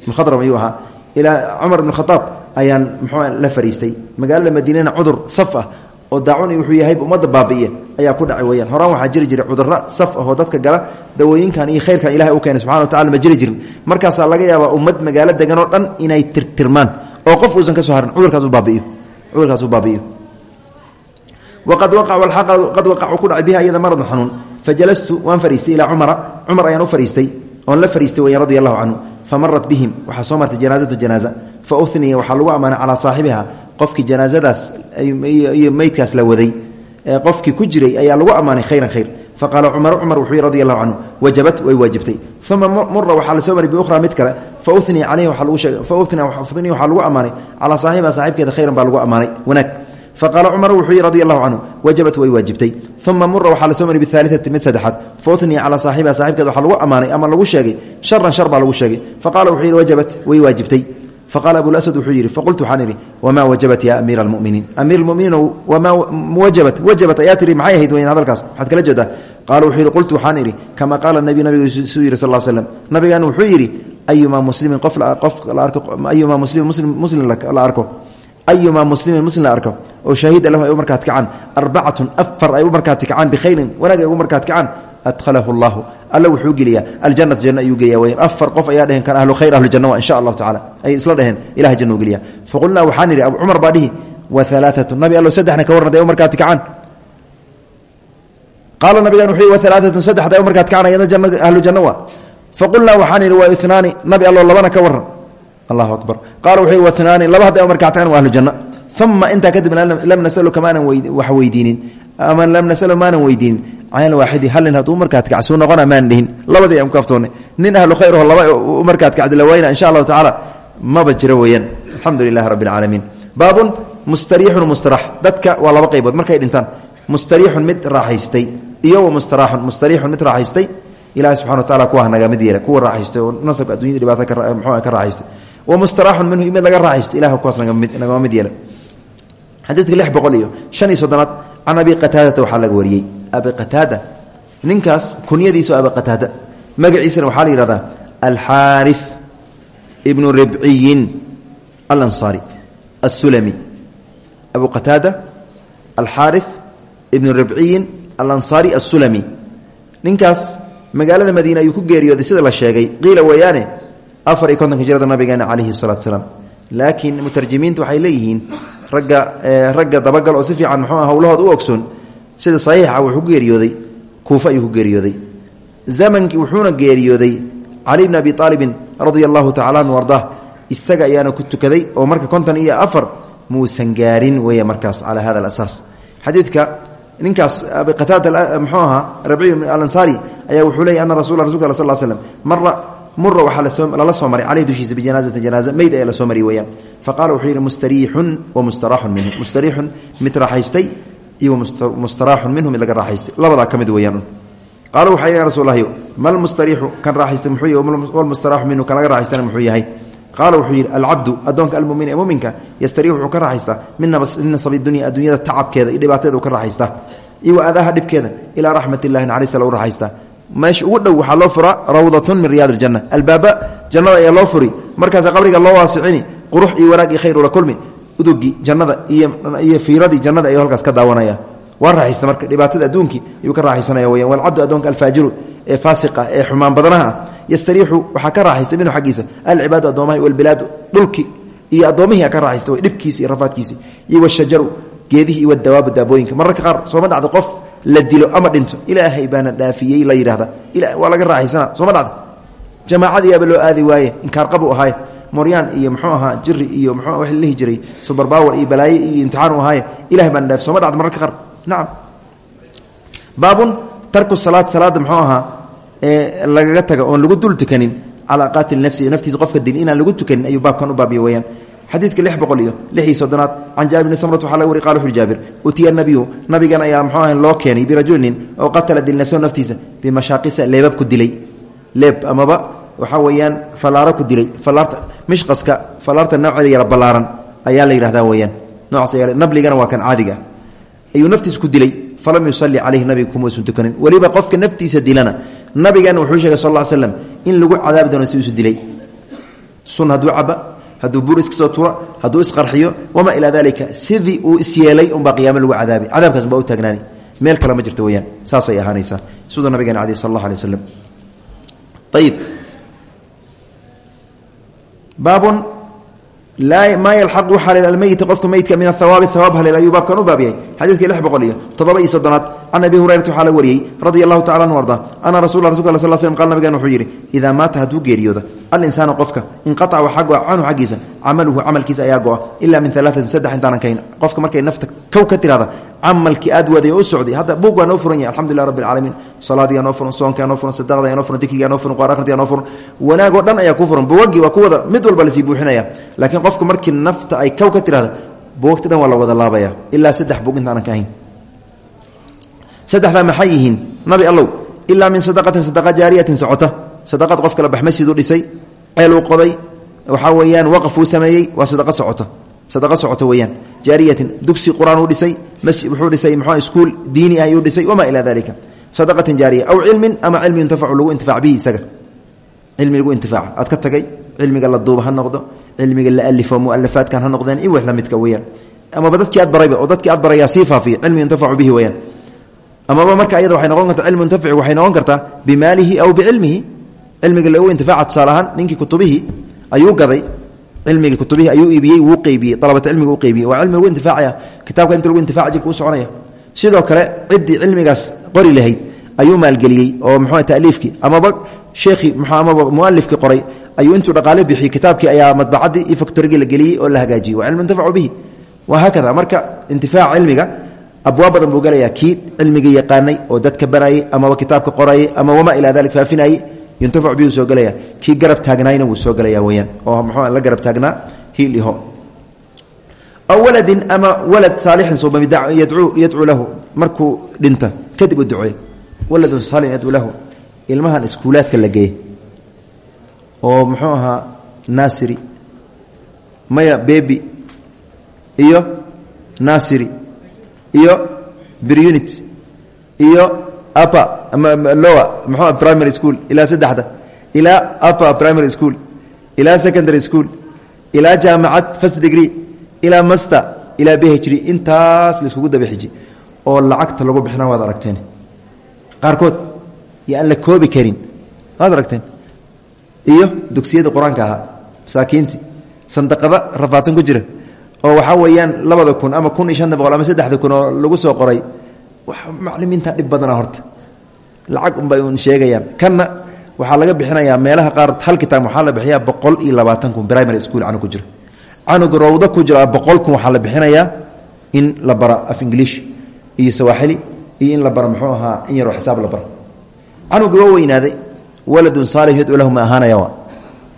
Mukhadram ayuu ahaa ilaa ibn khaaab ayaan mxuu la fariistay. Magaalada madiinana cudur saf ah oo daacuni wuxuu yahay ummadda baabi'iya ayaa ku dhacay weyaan horaan waxaa jiri jiray cudurro saf ahoo dadka gala dawooyinkan iyo khayrkan ilahay u keenay subxana wa tacala ma jiri jirin. Markaasaa laga yaabaa ummad magaalo degan oo dhan inay tirtirmaan oo qof uusan ka soo harin cudurkaas u baabi'iyo. Cudurkaas u baabi'iyo. Waqad waqac qad waqacu ku dhacay biha iyada maradun xanuun. Fajalastu waan fariistay ilaa cumara. Cumar ayaan u fariistay oon la fariistay weyan radi allahu famarat bihim waxaa soo martay janaazatu janaaza fa uniya waxaa lagu ammaanay calaa saaxibiha. Qofkii janaazadaas iyo meydkaas la waday ee qofkii ku jiray ayaa lagu ammaanay khayran khayr. Faqaala cumaru cumar wuxuu yii radi wajabat way waajibtay. Uma mura waxaa la soo maray biukhra mid kale. Fa uniya calayhi waaa lagu sheegay fa uniya waxaa lagu ammaanay calaa saaxibiha saaxibkeeda khayran baa lagu ammaanay. Wanaag. Faqaala cumar wuxuu yihi radi wajabat way waajibtay. Uma mura waxaa la soo maray biaaliati mid saddexaad. Fauniya calaa saaxibiha saaxibkeed waxaa lagu ammaanay ama lagu sheegay sharan shar lagu sheegay. Faqala wuxuu wajabat way waajibtay faqala abulaswad wuxuu yidhi faqultu waxaan idhi wamaa wajabat ya amiira almuminiin amiir almuminiin wamaa wajabat wajabat ayaa tihi maxay ahayd weyan hadalkaas waxaad kala jeedaa qaala wuxuu yidhi qultu waxaan idhi kama qaala nabi nabigu suu yidhi sal slam nabigan wuxuu yidhi ayumaa muslimin qof ayumaa muslimin muslim la arko ayumaa muslimin muslim la arko oo shaahida lahu ay u markaad kacaan arbacatun afar ay u markaati kacaan bikhayrin wanaag ay ugu markaad kacaan adhalahu llahu alla wuxuu geliyaa. Aljanata janno ayuu geliya weyaan afar qof ayaa dheheen kan ahlu khayr ahlu janna waa insha allahu tacala ayay isla dheheen ilahay jannu geliya faqulnaa waxaan idhi cumar baa dhihi wa alaaatu nabi allo saddexna ka warran day markaad kacaan. Qaala nabigan wuxuu wa alaaatun saddex day markaad kacaan ayadna ahlu janno waa. Faqulnaa waxaan idhi wa inaani nabi allo labana ka warran. Allahu akbar. Qaala wuxuu yihi wa inaani laba hadday markaad kacaan waa ahlu janno uma intaa kadib lam nasaluka maanan wax weydiinin. Ama lam nasalo maanan weydiinin can waaidi hal nin hadduu markaad kacsuu noqona maan dhihin labadii aan ku aftoonnay nin ahlu khayr oo laba markaad kacdi la wayna insha allahu tacaala maba jiro weeyaan alxamdu lilahi rabbi alcaalamiin baabun mustariixun mustarax dadka waa laba qaybood markay dhintaan mustariixun mid raaxaystay iyo wa mustaraaxun mustariixun mid raaxaystay ilahi subxana wa taala kuwa naga mid yeela kuwa raaxaystay oo nasabka addunyada dhibaato mxuu ka raaxaystay wa mustaraaxun minhu mid laga raaxaystay ilah kuwaas nagama mid yeela xadiidka lix boqol iyo shan iyo soddonaad can abi qataadata waxaa laga wariyey abi qataada ninkaas kunyadiisu abi qataada magaciisana waxaa la yihahdaa alxaari ibnu ribciyin alansaari asulami abu qataada alxaari ibnu ribciyin alansaari asulami ninkaas magaalada madiine ayuu ku geeriyooday sida la sheegay. Qiila weeyaane afar iyo kontonka jirada nabigeena calayhi salatu salaam laakiin mutarjimiintu waxay leeyihiin ragga ragga dabagal oo si fiican muxuu hawlahooda u ogsoon sida saxiixa wuxuu ku geeriyooday kuufa ayuu ku geeriyooday. Zamankii wuxuuna geeriyooday cali bn abi aalibin radia allahu isaga ayaana ku tukaday oo marka konton iyo afar muusan gaarin weeye markaas calaa hada alasaas. Xadiidka ninkaas qataada muxuu ahaa rabciy alansaari ayaa wuxuu leeyay ana rasul rasulka al sal slm mara mura waxaa lala soo maray caleyh dushiisa bijanaazati janaaza meyd ayaa la soo mariy weyaan faqala wuxuu yidhi iyo mustaraaxun minhu mid laga raaxaystay. Labadaa ka mid weeyaan. Qaala waxaa ya rasuullahi mal mustariixu kan raaxaystay muxuu yahy walmustaraaxu minhu kan laga raaxaystana muxuu yahay? Qaala wuxuu yidhi alcabdu addoonka almumin ee muminka yastariixu wuxuu ka raaxaystaa min nasabi dunya adduunyada tacabkeeda iyo dhibaateeda uu iyo wa dhibkeeda ilaa raxmat illahi naxariista lagu raaxaystaa ugu dhow waxaa loo furaa rawdatun min riyaad iljanna albaaba jannada ayaa loo furi. Markaasa qabriga loo waasicini qurux iyo wanaag iyo khayr ula kulmi udugii jannada iyo fiiradii jannada ayuu halkaas ka daawanaya. Waa raaxaysta marka dhibaatada adduunkii ayuu ka raaxaysanaya weyan walcabdu addoonka alfaajiru ee faasiqa ee xumaan badanaha ah yastariixu ka raaxaystay minhu xaggiisa alcibaadu addoomaha walbilaadu dhulki iyo addoommihii ka raaxaysta dhibkiisi iyo rafaadkiisi iyo washajaru geedihii iyo wadawaabu daabooyinka. Mararka qaar sooma dhacdo qof la dilo ama dhinto ilaahay baana dhaafiyey la yidhahda waa laga raaxaysana sooma dhacdo. Jamaacadiiaba loo aadi waaye inkaarqabu ahaay moryaan iyo mxuu ahaa jiri iyo mxu wa la dhihi jiray subarbawer iyo balaaye iyo imtixaan u ahaaye ilahay baana dhaafi sooma dhacdo mararka qaar? Nacam baabun tarku salaad salaada mxuu ahaa ee lagaga taga oon lagu dul tukanin calaa qaatil nafsi naftiisa qofka dil inaan lagu tukanin ayuu baabkan u baabiye weyaan xadiidka lix boqol iyo lix iyo soddonaad can jaabir bni samrat waxaa laga wari qala wuxuri jaabir utiya nabiyu nabigan ayaa mxuu aha loo keenay birajulinin oo qatala dil nafsahu naftiisa bimashaaqisa leebab ku dilay. Leeb amaba waxaa weeyaan falaaro ku dilay falaarta mishqaska falaarta nooceeda yara ballaaran ayaa la yidhahdaa weyaan noocaas nabligana waa kan caadiga. Ayuu naftiisa ku dilay falam yusalli caleyhi nabiga kumausan tukanin. Weliba qofka naftiisa dilana nabigeena wuxuu sheegay sal l slam in lagu cadaabi doono si isu dilay. Sun hadduu caba hadduu buur soo tura hadduu isqarxiyo wamaa ilaa dalika sidii uu isyeelay unbaa qiyaamo lagu cadaabi. Cadaabkaas baa u taagnaani. Meel kale ma jirto weyaan saasay ahaanaysaa. Siduu nabigeena cadi sal allah alay waslam ayib baabun maa yalxaqu waxaa haleela almeyita qofka meydka min ahawaabi hawaab haleel ayuu baabkan u baab yahay xadiidkii lix boqol iyo toddoba iyo soddonaad can abi hurayrata waxaa laga wariyey radia allahu tacala anhu arda ana rasul rasulka al sl slm qal nabigan wuxuu yidhi idaa maata hadduu geeriyooda alinsaanu qofka inqataca waxaa go-a canhu xaggiisa camaluhu camalkiisa ayaa go-a ilaa min alaatin saddex intaanan kayn qofka markay nafta kow ka tirahda camalkii aad waday oo u socday hadda buug waa noo furan yahay alxamdulilah rabbi alcaalamiin salaadiyaa noo furan soonkaa noo furan sadaqdaa noo furan dikrigaa noo furan qaar akhrintigaa noo furan wanaag oo dhan ayaa ku furan buwagii waa ku wada saddexdaa maxay yihiin? Nabi allow ilaa min sadaqatin sadaqa jaariyatin socota. Sadaqad qofka la bax masjiduu dhisay ceeluu qoday waxaa weeyaan waqafuu sameeyey waa sadaqa socota. Sadaqa socota weeyaan. Jaariyatin dugsi qur'aan uu dhisay masjid wuxuu dhisay muxuu iskuul diini ah ayuu dhisay wamaa ilaa dalika sadaqatin jaariya aw cilmin ama cilmi yuntafacu lagu intifaac bihi isaga. Cilmi lagu intifaac. Aad ka tagay cilmiga la duuba ha noqdo cilmiga la alifo mualafaadkan ha noqdeen in wax la midka weeyaan. Amaba amaba marka ayada waxay noqon kartaa cilmu muntafici waxay noqon kartaa bimaalihi aw bicilmihi cilmiga lagu intifaaca tusaale ahaan ninkii kutubihii ayuu gaday. Cilmigii kutubihii ayuu iibiyey wuu qeybiyey dalabata cilmiga u qeybiyey. Waa cilmi lagu intifaacaya kitaabka inta lagu intifaca jirka u soconaya. Sidoo kale ciddii cilmigaas qori lahayd ayuu maalgeliyey oo muxuu taliifkii. Amaba sheekhii amaba mualifkii qoray ayuu intuu dhaqaale bixiyey kitaabkii ayaa madbacadii iyo factorigii la geliyey oo la hagaajiyey. Waa cilmu intafacu bihi. Wahaakada marka intifaac cilmiga abwaab badan buu gelayaa kii cilmigii yaqaanay oo dadka barayay amaba kitaabka qorayay ama wamaa ilaa dalik faafinayey yuntafacu bihi soo gelaya kii garab taagnaayna wuu soo gelaya weyaan oo muxuu la garab taagnaa hiil iho aw waladin ama walad saalixin suubami yadcuu lahu markuu dhinta kadib u duceey waladun saalix yadcuu lahu ilmahan iskuulaadka la geeye oo muxuu ahaa naasiri maya bebi iyo nasiri iyo brunit iyo apa lowa mxu primary school? Ilaa saddexda. Ilaa apa primary school. Ilaa secondary school. Ilaa jaamacad first degree. Ilaa master. Ilaa b h d. Intaas laiskugu daba xiji. Oo lacagta lagu bixina waad aragteen. Qaarkood iyo aan la koobi karin. Waad aragteen. Iyo dugsiyada qur'aanka ahaa masaakiintii sandaqada rafaadsan ku jira oo waxaa weeyaan labada kun ama kun iyo shanta boqol ama saddexda kun oo lagu soo qoray maclimiinta dhib badana horta. Lacag unbay un sheegayaan. Kanna waxaa laga bixinayaa meelaha qaar hal kitaab waxaa la bixiyaa boqol iyo labaatan kun primary school canug ku jira. Canug rawdo ku jira boqol kun waxaa la bixinayaa in la bara af ingiliish iyo sawaaxili iyo in la bara muxuu ahaa in yaroo xisaab la bara. Canugi waa weynaaday waladun saalix yadcu lahu ma ahaanaya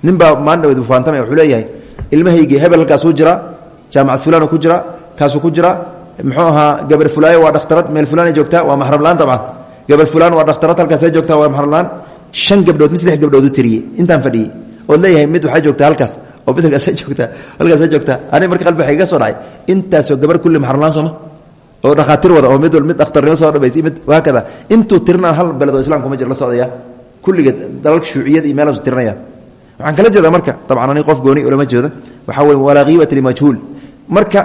nin baa maandhaweed faantamay wuxuu leeyahay jiraa jaamacad fulan ku jira kaasuu ku jira muxuu ahaa gabar fulaayo waa dhakhtarad meel fulaan joogtaa waa maxramlaan dabcan gabar fulaan waa dhakhtarad halkaasay joogtaa waa maxramlaan shan gabdhood mid lix gabdhood u tiriyey intaan fadhiyey. Ood leeyahay mid waxay joogtaa halkaas oo mid halkaasa joogtaa halkaasa joogtaa. Ani marka qalbi waxay iga soo dhacay intaasoo gabar kulli maxramlaan sooma. Oo dhakhaatiir wada oo mid mid dhakhtarnimo soo dhamaysa mid wahaakada intuu tirinaa hal beled oo islamka ma jir la socdaya. Kulligeed dalalka shuuciyad iyo meelaasu tirinaya waxaan kala jeedaa marka dabcan ani qof gooni ulama jeeda waxaa weye walaa kiibata limajhuul marka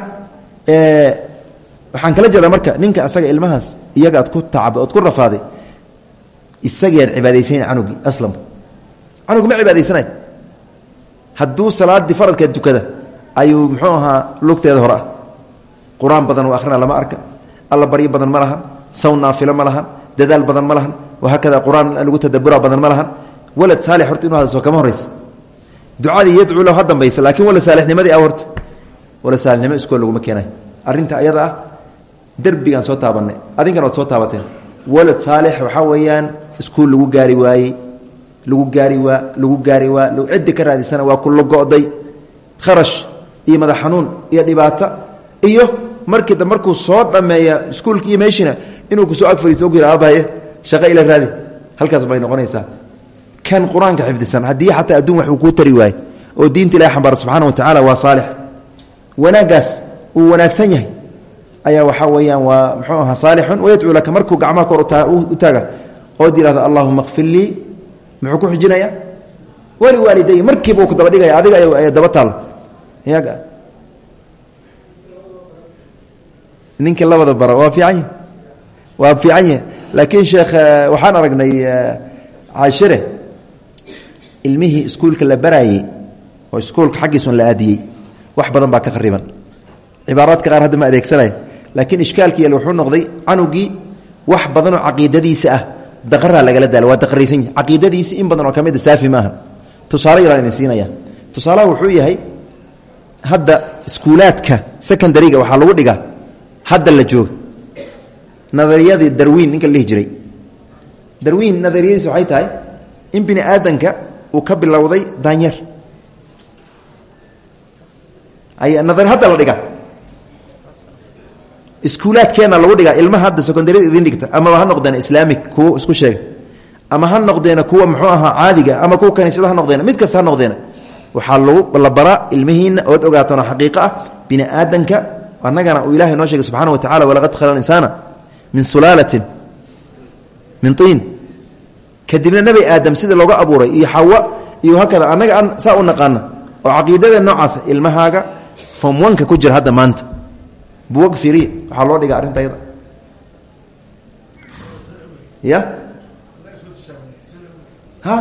waxaan kala jeedaa marka ninka asaga ilmahaas iyaga ad ku tacab ood ku rafaaday isagiiaan cibaadaysanayn canugii aslam. Canug ma cibaadaysanay hadduu salaadii faradkeed tukada ayuu muxuu ahaa lugteeda hore ah. Badan oo akhrina lama arka. Alla baryo badan ma lahan saw naafilo ma badan ma lahan wahaakada qur'aan lagu tadabura badan ma lahan. Walad saalix horta inu hadasoo kama horaysa ducadii yadcuu lahu ha dambaysa laakiin walad saalixnimadii a walad saalixnimo iskool laguma keenay. Arrinta ayada ah soo taabanay adinkan soo taabateen. Walad saalix waxaa weeyaan iskuul lagu gaari waayey. Lagu gaari waa lagu gaari waa ciddi ka raadisana waa kula go'day. Kharash iyo madax iyo dhibaato iyo markii da markuu soo dhammeeya iskuulka iyo inuu ku soo ag fariiso ku aabaye shaqo ila raadi. Halkaas bay noqonaysaa. Kan qur'aanka xifdisan haddii xataa adduun wax uu kuu tari waaye oo diinta ilahi xambaara subxaana wa tacaala waa saalix wanaaggaas uu wanaagsan yahay. Ayaa waxaa weeyaan waa muxuu ahaa saalixun wayadcuu laka markuu gacmaha kor u taaga ood yihahdo allahuma kfir muxuu ku xijinaya wali waaliday markiiba uu ku daba dhigaya adiga daba taalla ninka labada bara waa fiican waa fiican laakiin sheekh waxaan aragnay caashire. Ilmihii iskuulka la baraayey oo iskuulka xaggiisun la aadiyey wax badan baa ka khariban. Cibaaraadka qaar hadda ma adeegsanaya laakiin ishkaalki yal wuxuu noqday canugii wax badanoo caqiidadiisa ah daqaraa lagala daala waa daqaraysan yahi caqiidadiisi in badan oo ka mid a saafi maaha. Tusaale yaraan idin siinaya tusaalaha wuxuu yahay hadda iskuulaadka secondariga waxaa lagu dhigaa hadda la jooga nadariyadii darwiin ninka la dhihi jiray. Darwiin nadariyadiis waxay tahay in bini aadanka uu ka bilowday daanyeer ay nadar hadda la dhiga iskuulaadkeena lagu dhigaa ilmaha hadda secondaryada idin dhigta amaba ha noqdeen islaamic kuwo isku sheega ama ha noqdeena kuwa muxuu ahaa caadiga ama kuwa kaniisada ha noqdeena mid kasta ha noqdeena. Lagu la baraa ilmihiina ood ogaatano xaqiiqo ah aadanka annagana uu ilahay noo sheegay subxana wa tacala walaqad khalaq insaana min sulaalatin min tiin. Kadibna nebi aadam sidii looga abuuray iyo xawa iyo hakada annaga saa u naqaana oo caqiidada noocaasa ilmahaaga form onka ku jira hadda maanta. Buwag firiya waxaa loo dhigaa arrinta yada ya? Ha?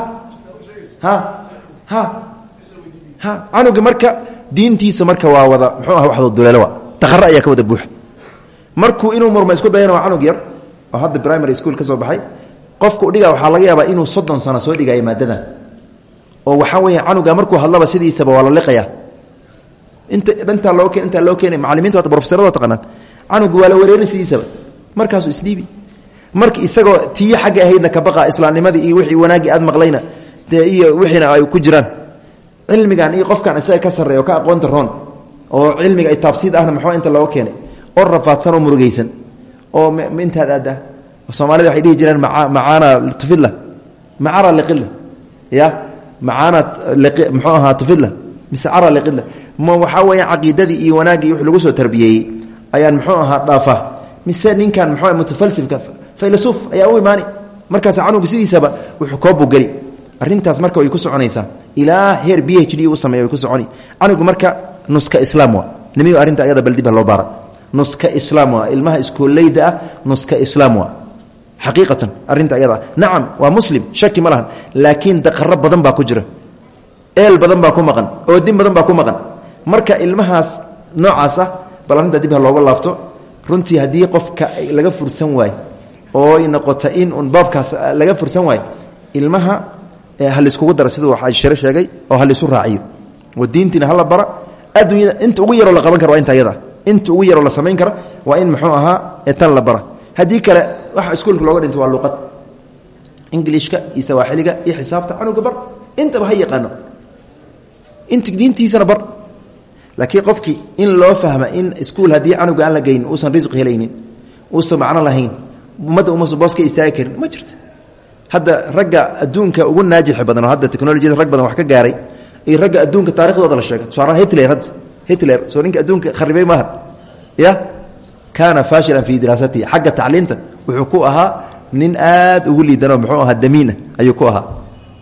Ha? Ha? Ha? Canuga marka diintiisa marka waa wada muxuu aha waxdo duleelo wa taqara ayaa ka wada buuxa. Markuu inuu murma isku dayana waa canug yar oo hadda primary school ka soo baxay. Qofka udhigaa waxaa laga yaabaa inuu soddon sano soo dhigaayo maadadan oo waxaa weya canuga markuu hadlaba sidiisaba waa la liqaya inta loo intaa loo keenay macalimiinta wata brofeserada taqaanaan. Canuga waa la wareerin sidiisaba. Markaasuu isdhiibi marka isagoo tii xagga ahaydna ka baqa islaamnimadii iyo wixii wanaaggii aad maqlayna dee iyo wixiina ay ku jiraan. Cilmigan iyo qofkan isaga ka sarreeya oo ka aqoonta roon oo cilmiga ay taabsiid ahna maxaa inta looga keenay? Oo rafaadsan oo murugaysan. Oo intaad aadda soomaalida waxay dhihi jireen macaana tufidla. Macara liqidla ya? Macaana muxuu ahaa tufidla mise cara liqidla ma waxaa weeya caqiidadii iyo wanaaggii wix lagu soo tarbiyeeyey ayaan muxuu ahaa dhaafa. Mise ninkan muxuu mutafalsifka faylasuuf ayaa u imaani. Markaas canugu sidiisaba wuxuu koobugeli arrintaas marka way ku soconaysaa. Ilaa heer b h d u sameeya way ku soconi. Canugu marka nuska islaam waa. Nimiyo arrinta ayada baldiba loo baara. Nuska islaam waa. Ilmaha iskooleyda ah nuska islaam waa. Xaqiiqatan arrinta ayada. Nacam waa muslim shaki ma lahan. Laakiin daqaro badan baa ku jira eel badan baa ku maqan oodin badan baa ku maqan. Marka ilmahaas noocaas ah bal arrinta dib looga laabto runtii haddii qofka laga fursan waayo oo ay noqota in un baabkaas laga fursan waayo ilmaha ha laiskugu daro siduu shire sheegay oo ha laisu raaciyo. Oo diintiina hala bara inta ugu yaroo la qaban kara inta ayada. Inta ugu yaroo la samayn kara waa in muxuu ahaa tan la bara. Haddii kale waxa iskuulka looga dhinta waa luqad. Ingilishka iyo sawaaxiliga iyo xisaabta canuga bar. Intaba ha yaqaano int diintiisana bar laakiin qofkii in loo fahma in iskuul haddii canuga aan la geyn uusan risqi helaynin uusan macno lahayn ummadda uma boos ka istaagi karin ma jirto hadda ragga adduunka ugu naajixi badan oo hadda technolojiyada rag badan wax ka gaaray iyo ragga adduunka taarikhdooda la sheega tusaalaha hitler hadda hitler soo ninka adduunka kharibay maaha ya? Kaana faashilan fii diraasatihi. Xagga tacliinta wuxuu ku ahaa nin aad ugu liidanoo muxuu ahaa damiina ayuu ku ahaa.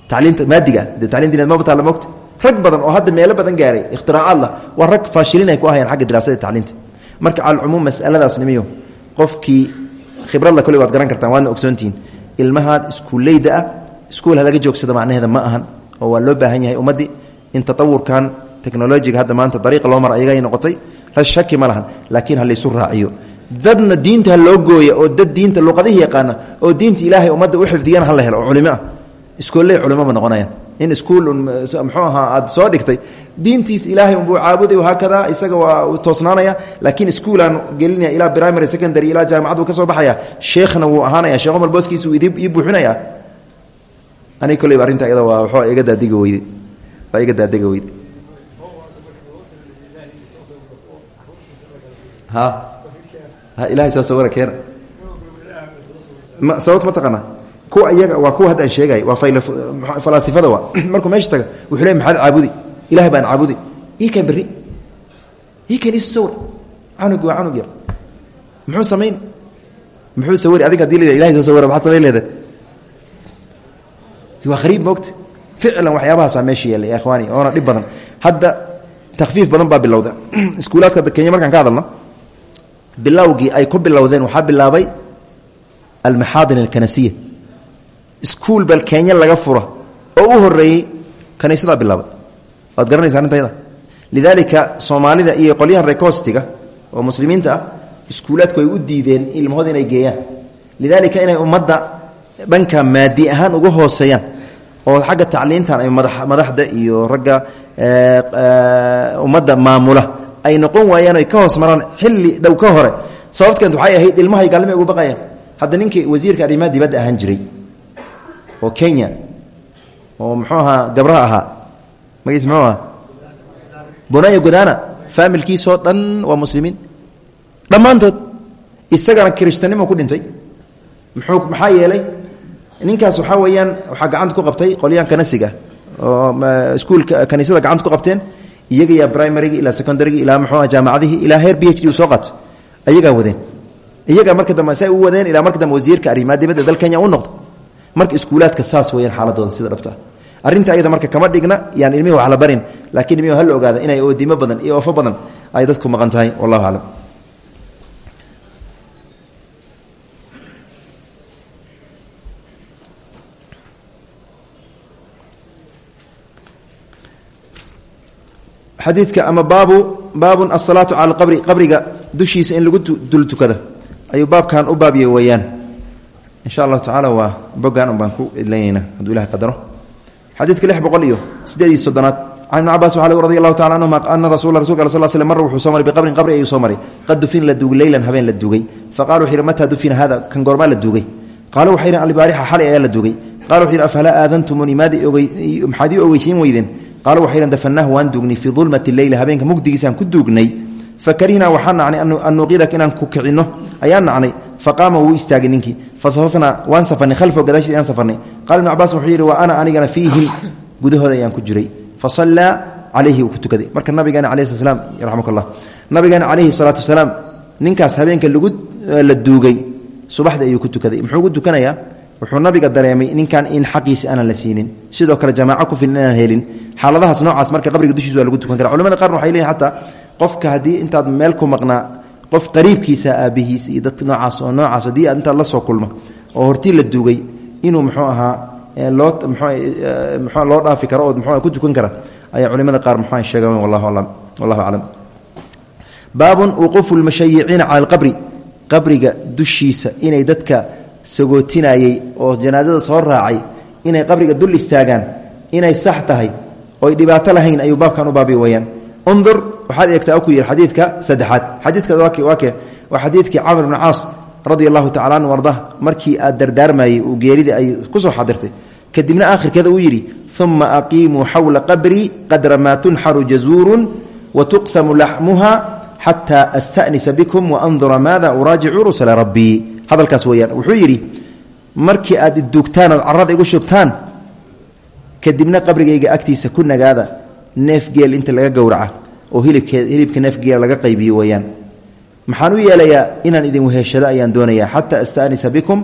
Tacliinta maadiga dee tacliin diineed maba taalla mogta rag badan oo hadda meelo badan gaaray ikhtiraacad lah waa rag faashilin ay ku ahayeen xagga diraasada tacliinta. Marka calcumuum masaladaas nimiyo qofkii khibradla kole waad garan kartaan waadna ogsoontihiin ilmahaad iskuuleyda ah iskuul ha laga joogsado macnaheeda ma ahan oo waa loo baahan yahay ummaddii in tatawurkan technolojiga hadda maanta dariiqa loo mara ayagay noqotay la shaki ma lahan laakiin ha laysu raaciyo. Dadna diinta loo gooya oo dad diinta luqadihii yaqaana oo diinta ilaahay ummadda u xifdiyana ha la helo oo culimo ah. Ma noqonayaan in iskuul muxuu ahaa aad soo dhigtay. Diintiis ilaahay unbuu caabuday haakada isaga waa toosnaanaya. Laakiin iskuulaan gelinaya ilaa primary secondary ilaa jaamacad uu ka baxaya sheekhna wuu ahaanaya. Sheekh omar booskiisu ii buuxinaya. Anig kolleyba arrinta iyada waa waxaa iga daadiga weyde waa iga daadiga weyde ha? Ha ilahay soo sawira keena sababta ma taqaana kuwa iyaga waa kuwa hadda sheegay waa falaasifada waa. Markuu meesha taga wuxuu le maxaad caabudi? Ilahay baan caabudi. Ii kan berri. Ii kan isu sawir. Canug waa canug yar. Muxuu samayn? Muxuu sawiri adiga haddii la ilahay soo sawira maxaad samayn leeda waa khariib moogta ficlan waxyaabahaasaa meesha yeelay ya ikhwaani dhib badan. Hadda takfiif badan baa bilowda. Iskuulaadka hadda kenya markaan ka hadalno bilowgii ay ku bilowdeen waxaa bilaabay almaxaadin alkanasiya iskuul bal kenya laga fura oo u horeeyey kaniisadaa bilaabay. Waad garanaysa arrintayda lidaalika soomaalida iyo qolyahan rekostiga oo muslimiinta ah iskuulaadku ay u diideen ilmahooda inay geeyaan. Lidaalika inay ummadda dhanka maadi ahaan uga hooseeyaan oo xagga tacliintan ay madaxda iyo ragga ummadda maamula ay noqon waayaan ay ka hoos maraan xilli dhow ka hore. Sababtkeent waxay ahayd ilmahay gaalnimay ugu baqayaan. Hadda ninkii wasiirka arrimaha dibadda ahaan jiray oo kenya oo muxuu ahaa gabraha ahaa. Magiis muxuu ahaa? Bunaya godana faamilkiisoo dhan waa muslimiin. Dhammaantood isagana kirishtanimo ku dhintay. Muxuu maxaa yeelay ninkaas waxaa weeyaan waxaa gacanta ku qabtay qolyahan kanasiga oo iskuulka kaniisada gacanta ku qabteen iyaga yaa primarygi ilaa secondarygi ilaa muxuu aha jaamacadihii ilaa heer b h d u soo qaatay. Iyagaa wadeen. Iyagaa marka dambe say u wadeen ilaa marka dambe wasiirka arrimaha dibadda dal kenya u noqdo marka iskuulaadka saas weyaan xaaladooda sida dhabta. Ah arrinta ayada marka kama dhigna yaan ilmihi wax la barin laakiin ilmihi hala ogaada inay oodimo badan iyo ofo badan ay dadku maqan tahay wallahu aclam xadiidka ama baabu baabun asalaatu cala alqabri qabriga dushiisa in lagu dul tukado ayuu baabkan u baabye weeyaan insha allahu tacala waa bogaan un baan ku idlaynayna hadduu ilahay qadaro. Xadiidka lix boqol iyo sideed iyo soddonaad can ibni cabas waxa radi allahu tacala anhuma ana rasula rasulka al sl sl mar wuxuu soo maray biqabrin qabri ayuu soo maray. Qad dufina la duugay leylan habeen la duugay faqala wuxu yidhi mataa dufina hada kan goormaa la duugay qaala waxay yidhi albaarixa xalay ayaa la duugay qala wuxu yidhi afalaa aadantumuni maxaad ii ogeysiin weydeen? Qaala waxay yidhan dafanaahu waan duugnay fii dulmati leyli habeenka mugdigiisaan ku faqaama wuu istaagay ninkii. Fasafafnaa waan safarnay khalfahu gadaashiis ayaan safarnay qala ibnu cabaas wuxuu yidhi wa ana anigana fiihim. Gudahooda ayaan ku jiray. Fasallaa calayhi uu ku tukaday. Marka nabigeena alayhi slat slam raxmuk allah nabigeena calayhi salaatu wasalaam ninkaas habeenka lagu la duugay subaxda ayuu ku tukaday. Muxuu ku tukanayaa? Wuxuu nabiga dareemay ninkan in xaqiisi aanan la siinin. Sidoo kale jamaaco ku filan inaan helin. Xaaladahaas noocaas marka qabriga dushiisa waa lagu tukan intaad meel ku qof qariibkiisa aabihiis iyo dad noocaas oo noocaas haddii aad la soo kulmo oo hortii la duugay inuu muxuu ahaa loo mxu loo dhaafi karo oo mxu ku tukan kara ayaa culimada qaar muxua sheegaan wallahu aclam baabun wuquufu lmushayiciina cala alqabri qabriga dushiisa inay dadka sagootinayey oo janaasada soo raacay inay qabriga dul istaagaan inay sax tahay oy dhibaato lahayn ayuu baabkan u baabi weyaan undur waxaad eegtaa ku yidhi xadiidka saddexaad. Xadiidka waa ke waa xadiidkii camr bni caas radia allahu tacala anhu arda markii aad dardaarmayey uu geeridii ay ku soo xadirtay. Kadibna aakhirkeeda uu yidhi uma aqiimuu xawla qabrii qadra maa tunxaru jazuurun wa tuqsamu laxmuha xataa astanisa bikum waandura maada uraajicu rusula rabbii hadalkaas weyaan wuxuu yidhi markii aad idugtaan ood igu shubtaan kadibna qabrigayga agtiisa ku nagaada neef geel inta laga gowraca oo hilibka neef geela laga qaybiyo weyaan maxaan u yeelayaa inaan idin weheshado ayaan doonayaa xataa astanisa bikum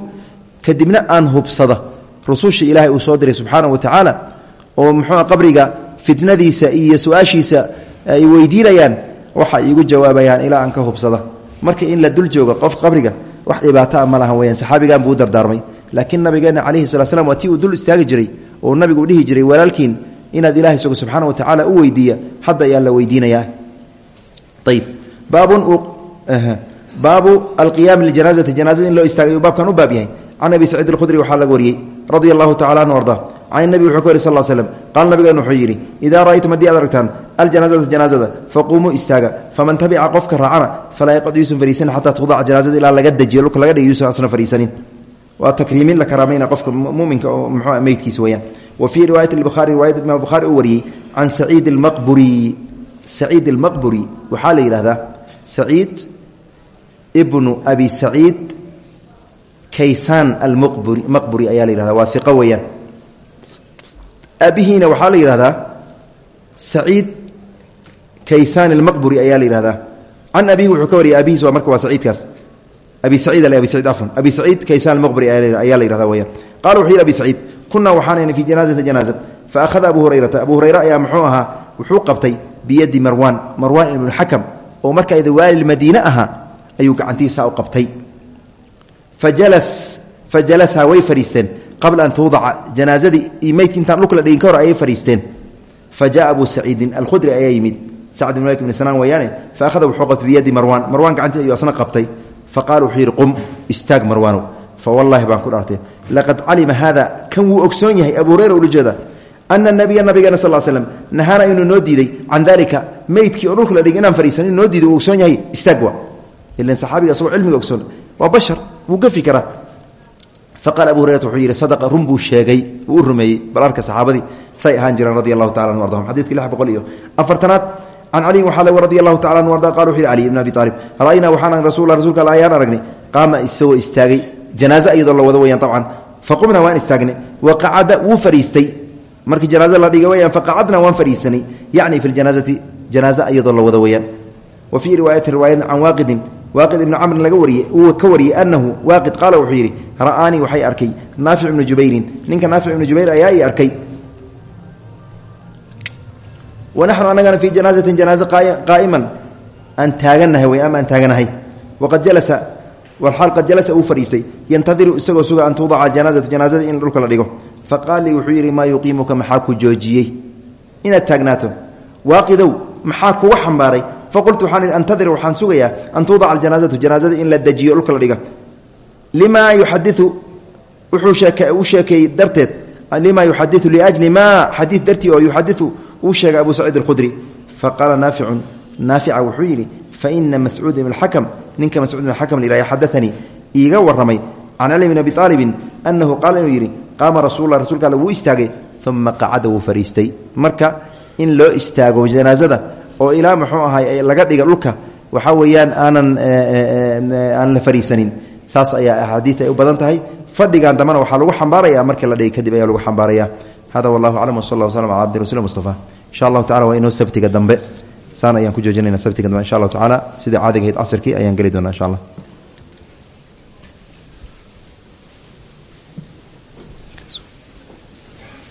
kadibna aan hubsada rususha ilaahay uu soo diray subxaana wa tacaala oo muxuu qabriga fitnadiisa iyo su'aashiisa ay weydiinayaan waxa iigu jawaabayaan ilaa aan ka hubsada marka in la dul jooga qof qabriga wax dhibaataa ma lahan weyaan saxaabigan buu u dardaarmay. Laakiin nabigeena calayhi sala slam waa tii uu dul istaagi jiray oo nabigu u dhihi jiray walaalkiin inaad ilahay subxaana wa tacaala u weydiiya hadda ayaa la weydiinayaa. Ayb baabu alqiyaami lijanazati janaazada in loo istaagay ayuu baabkan u baab yahay. Can abi saciid alkhudri waxaa laga wariyey radia allahu anhu arda. Can nabi wuxuu ka wari sal slm qaala nabigeenu wuxuu yidhi idaa ra'aytum haddii aad aragtaan aljanaazata janaazada faquumuu faman tabica qofka raacana falaa yaqcud yuusan fariisanin xataa tuqdaca janaazada laga dejiyo laga dhig yuusan asna fariisanin. Waa takriimin la karaamayna muminka oo meydkiisa weyaan wa fii riwaayati lbukhaari riwaayad imaam bukhaari uu wariyey can saciid almaqburi. Saciid almaqburi waxaa la yidhahdaa saciid ibnu abi saciid kaysaan almaqburi maqburi ayaa la yihahda waa iqo weeyaan. Aabihiina waxaa la yidhahdaa saciid kaysaan almaqburi ayaa la yihahdaa can abihi wuxuu ka wariyay aabihiis waa marka waa saciidkaas. Abi saciid abi saciid afan abi saciid kaysaan almaqburi ayaa la yihahda weyaan qala wuxuu yidhi abi saciid kunaa waxaanayna fii janaazati janaazat fa akhada abu hurayrata. Abu hurayra ayaa muxuu ahaa wuxuu qabtay biyadi marwaan. Marwaan ibnu xakam oo marka waali madiine ahaa ayuu gacantiisa u qabtay. Fajalasa way fariisteen. Qabla an tuudaca janaazadii iyo meydki intaan dhulka la dhigin ka hor ayay fariisteen. Fa jaa abu saciidin alkhudri ayaa yimid. Sacd ibn malik ibn sanaan weeyaane fa akhada wuxuu qabtay biyadi marwaan. Marwaan gacantii ayuu asna qabtay. Fa qaala wuxuu yidhi qum istaag marwaanow fa wallahi baan ku dhaartay laqad calima haada kan wuu ogsoon yahay abu hurayra ula jeeda ana nabiya nabigeena sal slm nahaana inuu noo diiday can dalika meydkii oo dhulka la dhigay inaan fariisan in noo diiday uu ogsoon yahay istaag wa ilan saxaabiga asagoo cilmiga ogsoon waa bashar wuu gafi karaa faqaala abu hurayrata wuxuu yidhi sadaqa run buu sheegay wuu u rumeeyey balarka saxaabadii say ahaan jireen radi allahu tacala anu ardahum xadidkii lix boqol iyo afartanaad can caliyin waxaa le radi allahu tacala anu arda qala wuxu yidhi cali ibn abi aalib ra'aynaa waxaan rasulla rasuulka alla ayaan aragnay qaama isagoo istaagay janaaze iyadoo la wado weyaan abcan faqumna waan istaagnay. Wa qacada wuu fariistay. Markii janaaze la dhiga weyaan faqacadna waan fariisanay. Yacni fi ljanaazati janaaze iyadoo la wado weyaan wa fii riwaayati riwaayadin can waaqidin. Waaqid ibni camrin laga wariyey uu ka wariyey anahu waaqid qaala wuxuu yidhi ra'aanii waxay arkay naafic ibnu jubayrin. Ninka naafic ibnu jubayr ayaa ii arkay wanaxnu anagana fii janaazatin janaaze qaa'iman. Aan taaganahay wey ama aan taaganahay. Waqad jalasa walxaal qad jalasa uu fadhiistay yantadiru isagoo suga an tuudaca janaazatu janaazadii in dhulka la dhigo faqaal lii wuxuu yidhi maa yuqiimuka maxaa ku joojiyey inaad taagnaato waaqidow maxaa kuga xambaaray faqultu waxaan ihi antadir waxaan sugayaa an tuudaca aljanaazatu janaazada in la dejiyo dhulka la dhiga limaa yuxadiu wuxuu u sheekeeyey darteed limaa yuxadiu liajli maa xadii dartii oo yuxadiu uu sheegay abu saciid alkhudri faqaala naaficun naafica wuxuu yidhi faina mascuud ibn xakam ninka mascuud ibn xakam la yihah xadaanii iiga warramay can cali bn abi aalibin anahu qaala inuu yidhi qaama rasulla rsulka alle wuu istaagay uma qacada wuu fariistay. Marka in loo istaago janaasada oo ilaa muxuu ahay laga dhiga dhulka waxaa weeyaan aanan aan la fariisanin. Saas ayaa axaadiid ay u badan tahay. Fadhigan dambena waxaa lagu xambaaraya markii la dhigay kadib ayaa lagu xambaaraya hada wallahu aclam wsal lla sabtiga dambe saan ayaan ku joojinayna sabtiga dambe insha allahu tacala sidai caadiga ahayd casirkii ayaan geli doonaa insha allah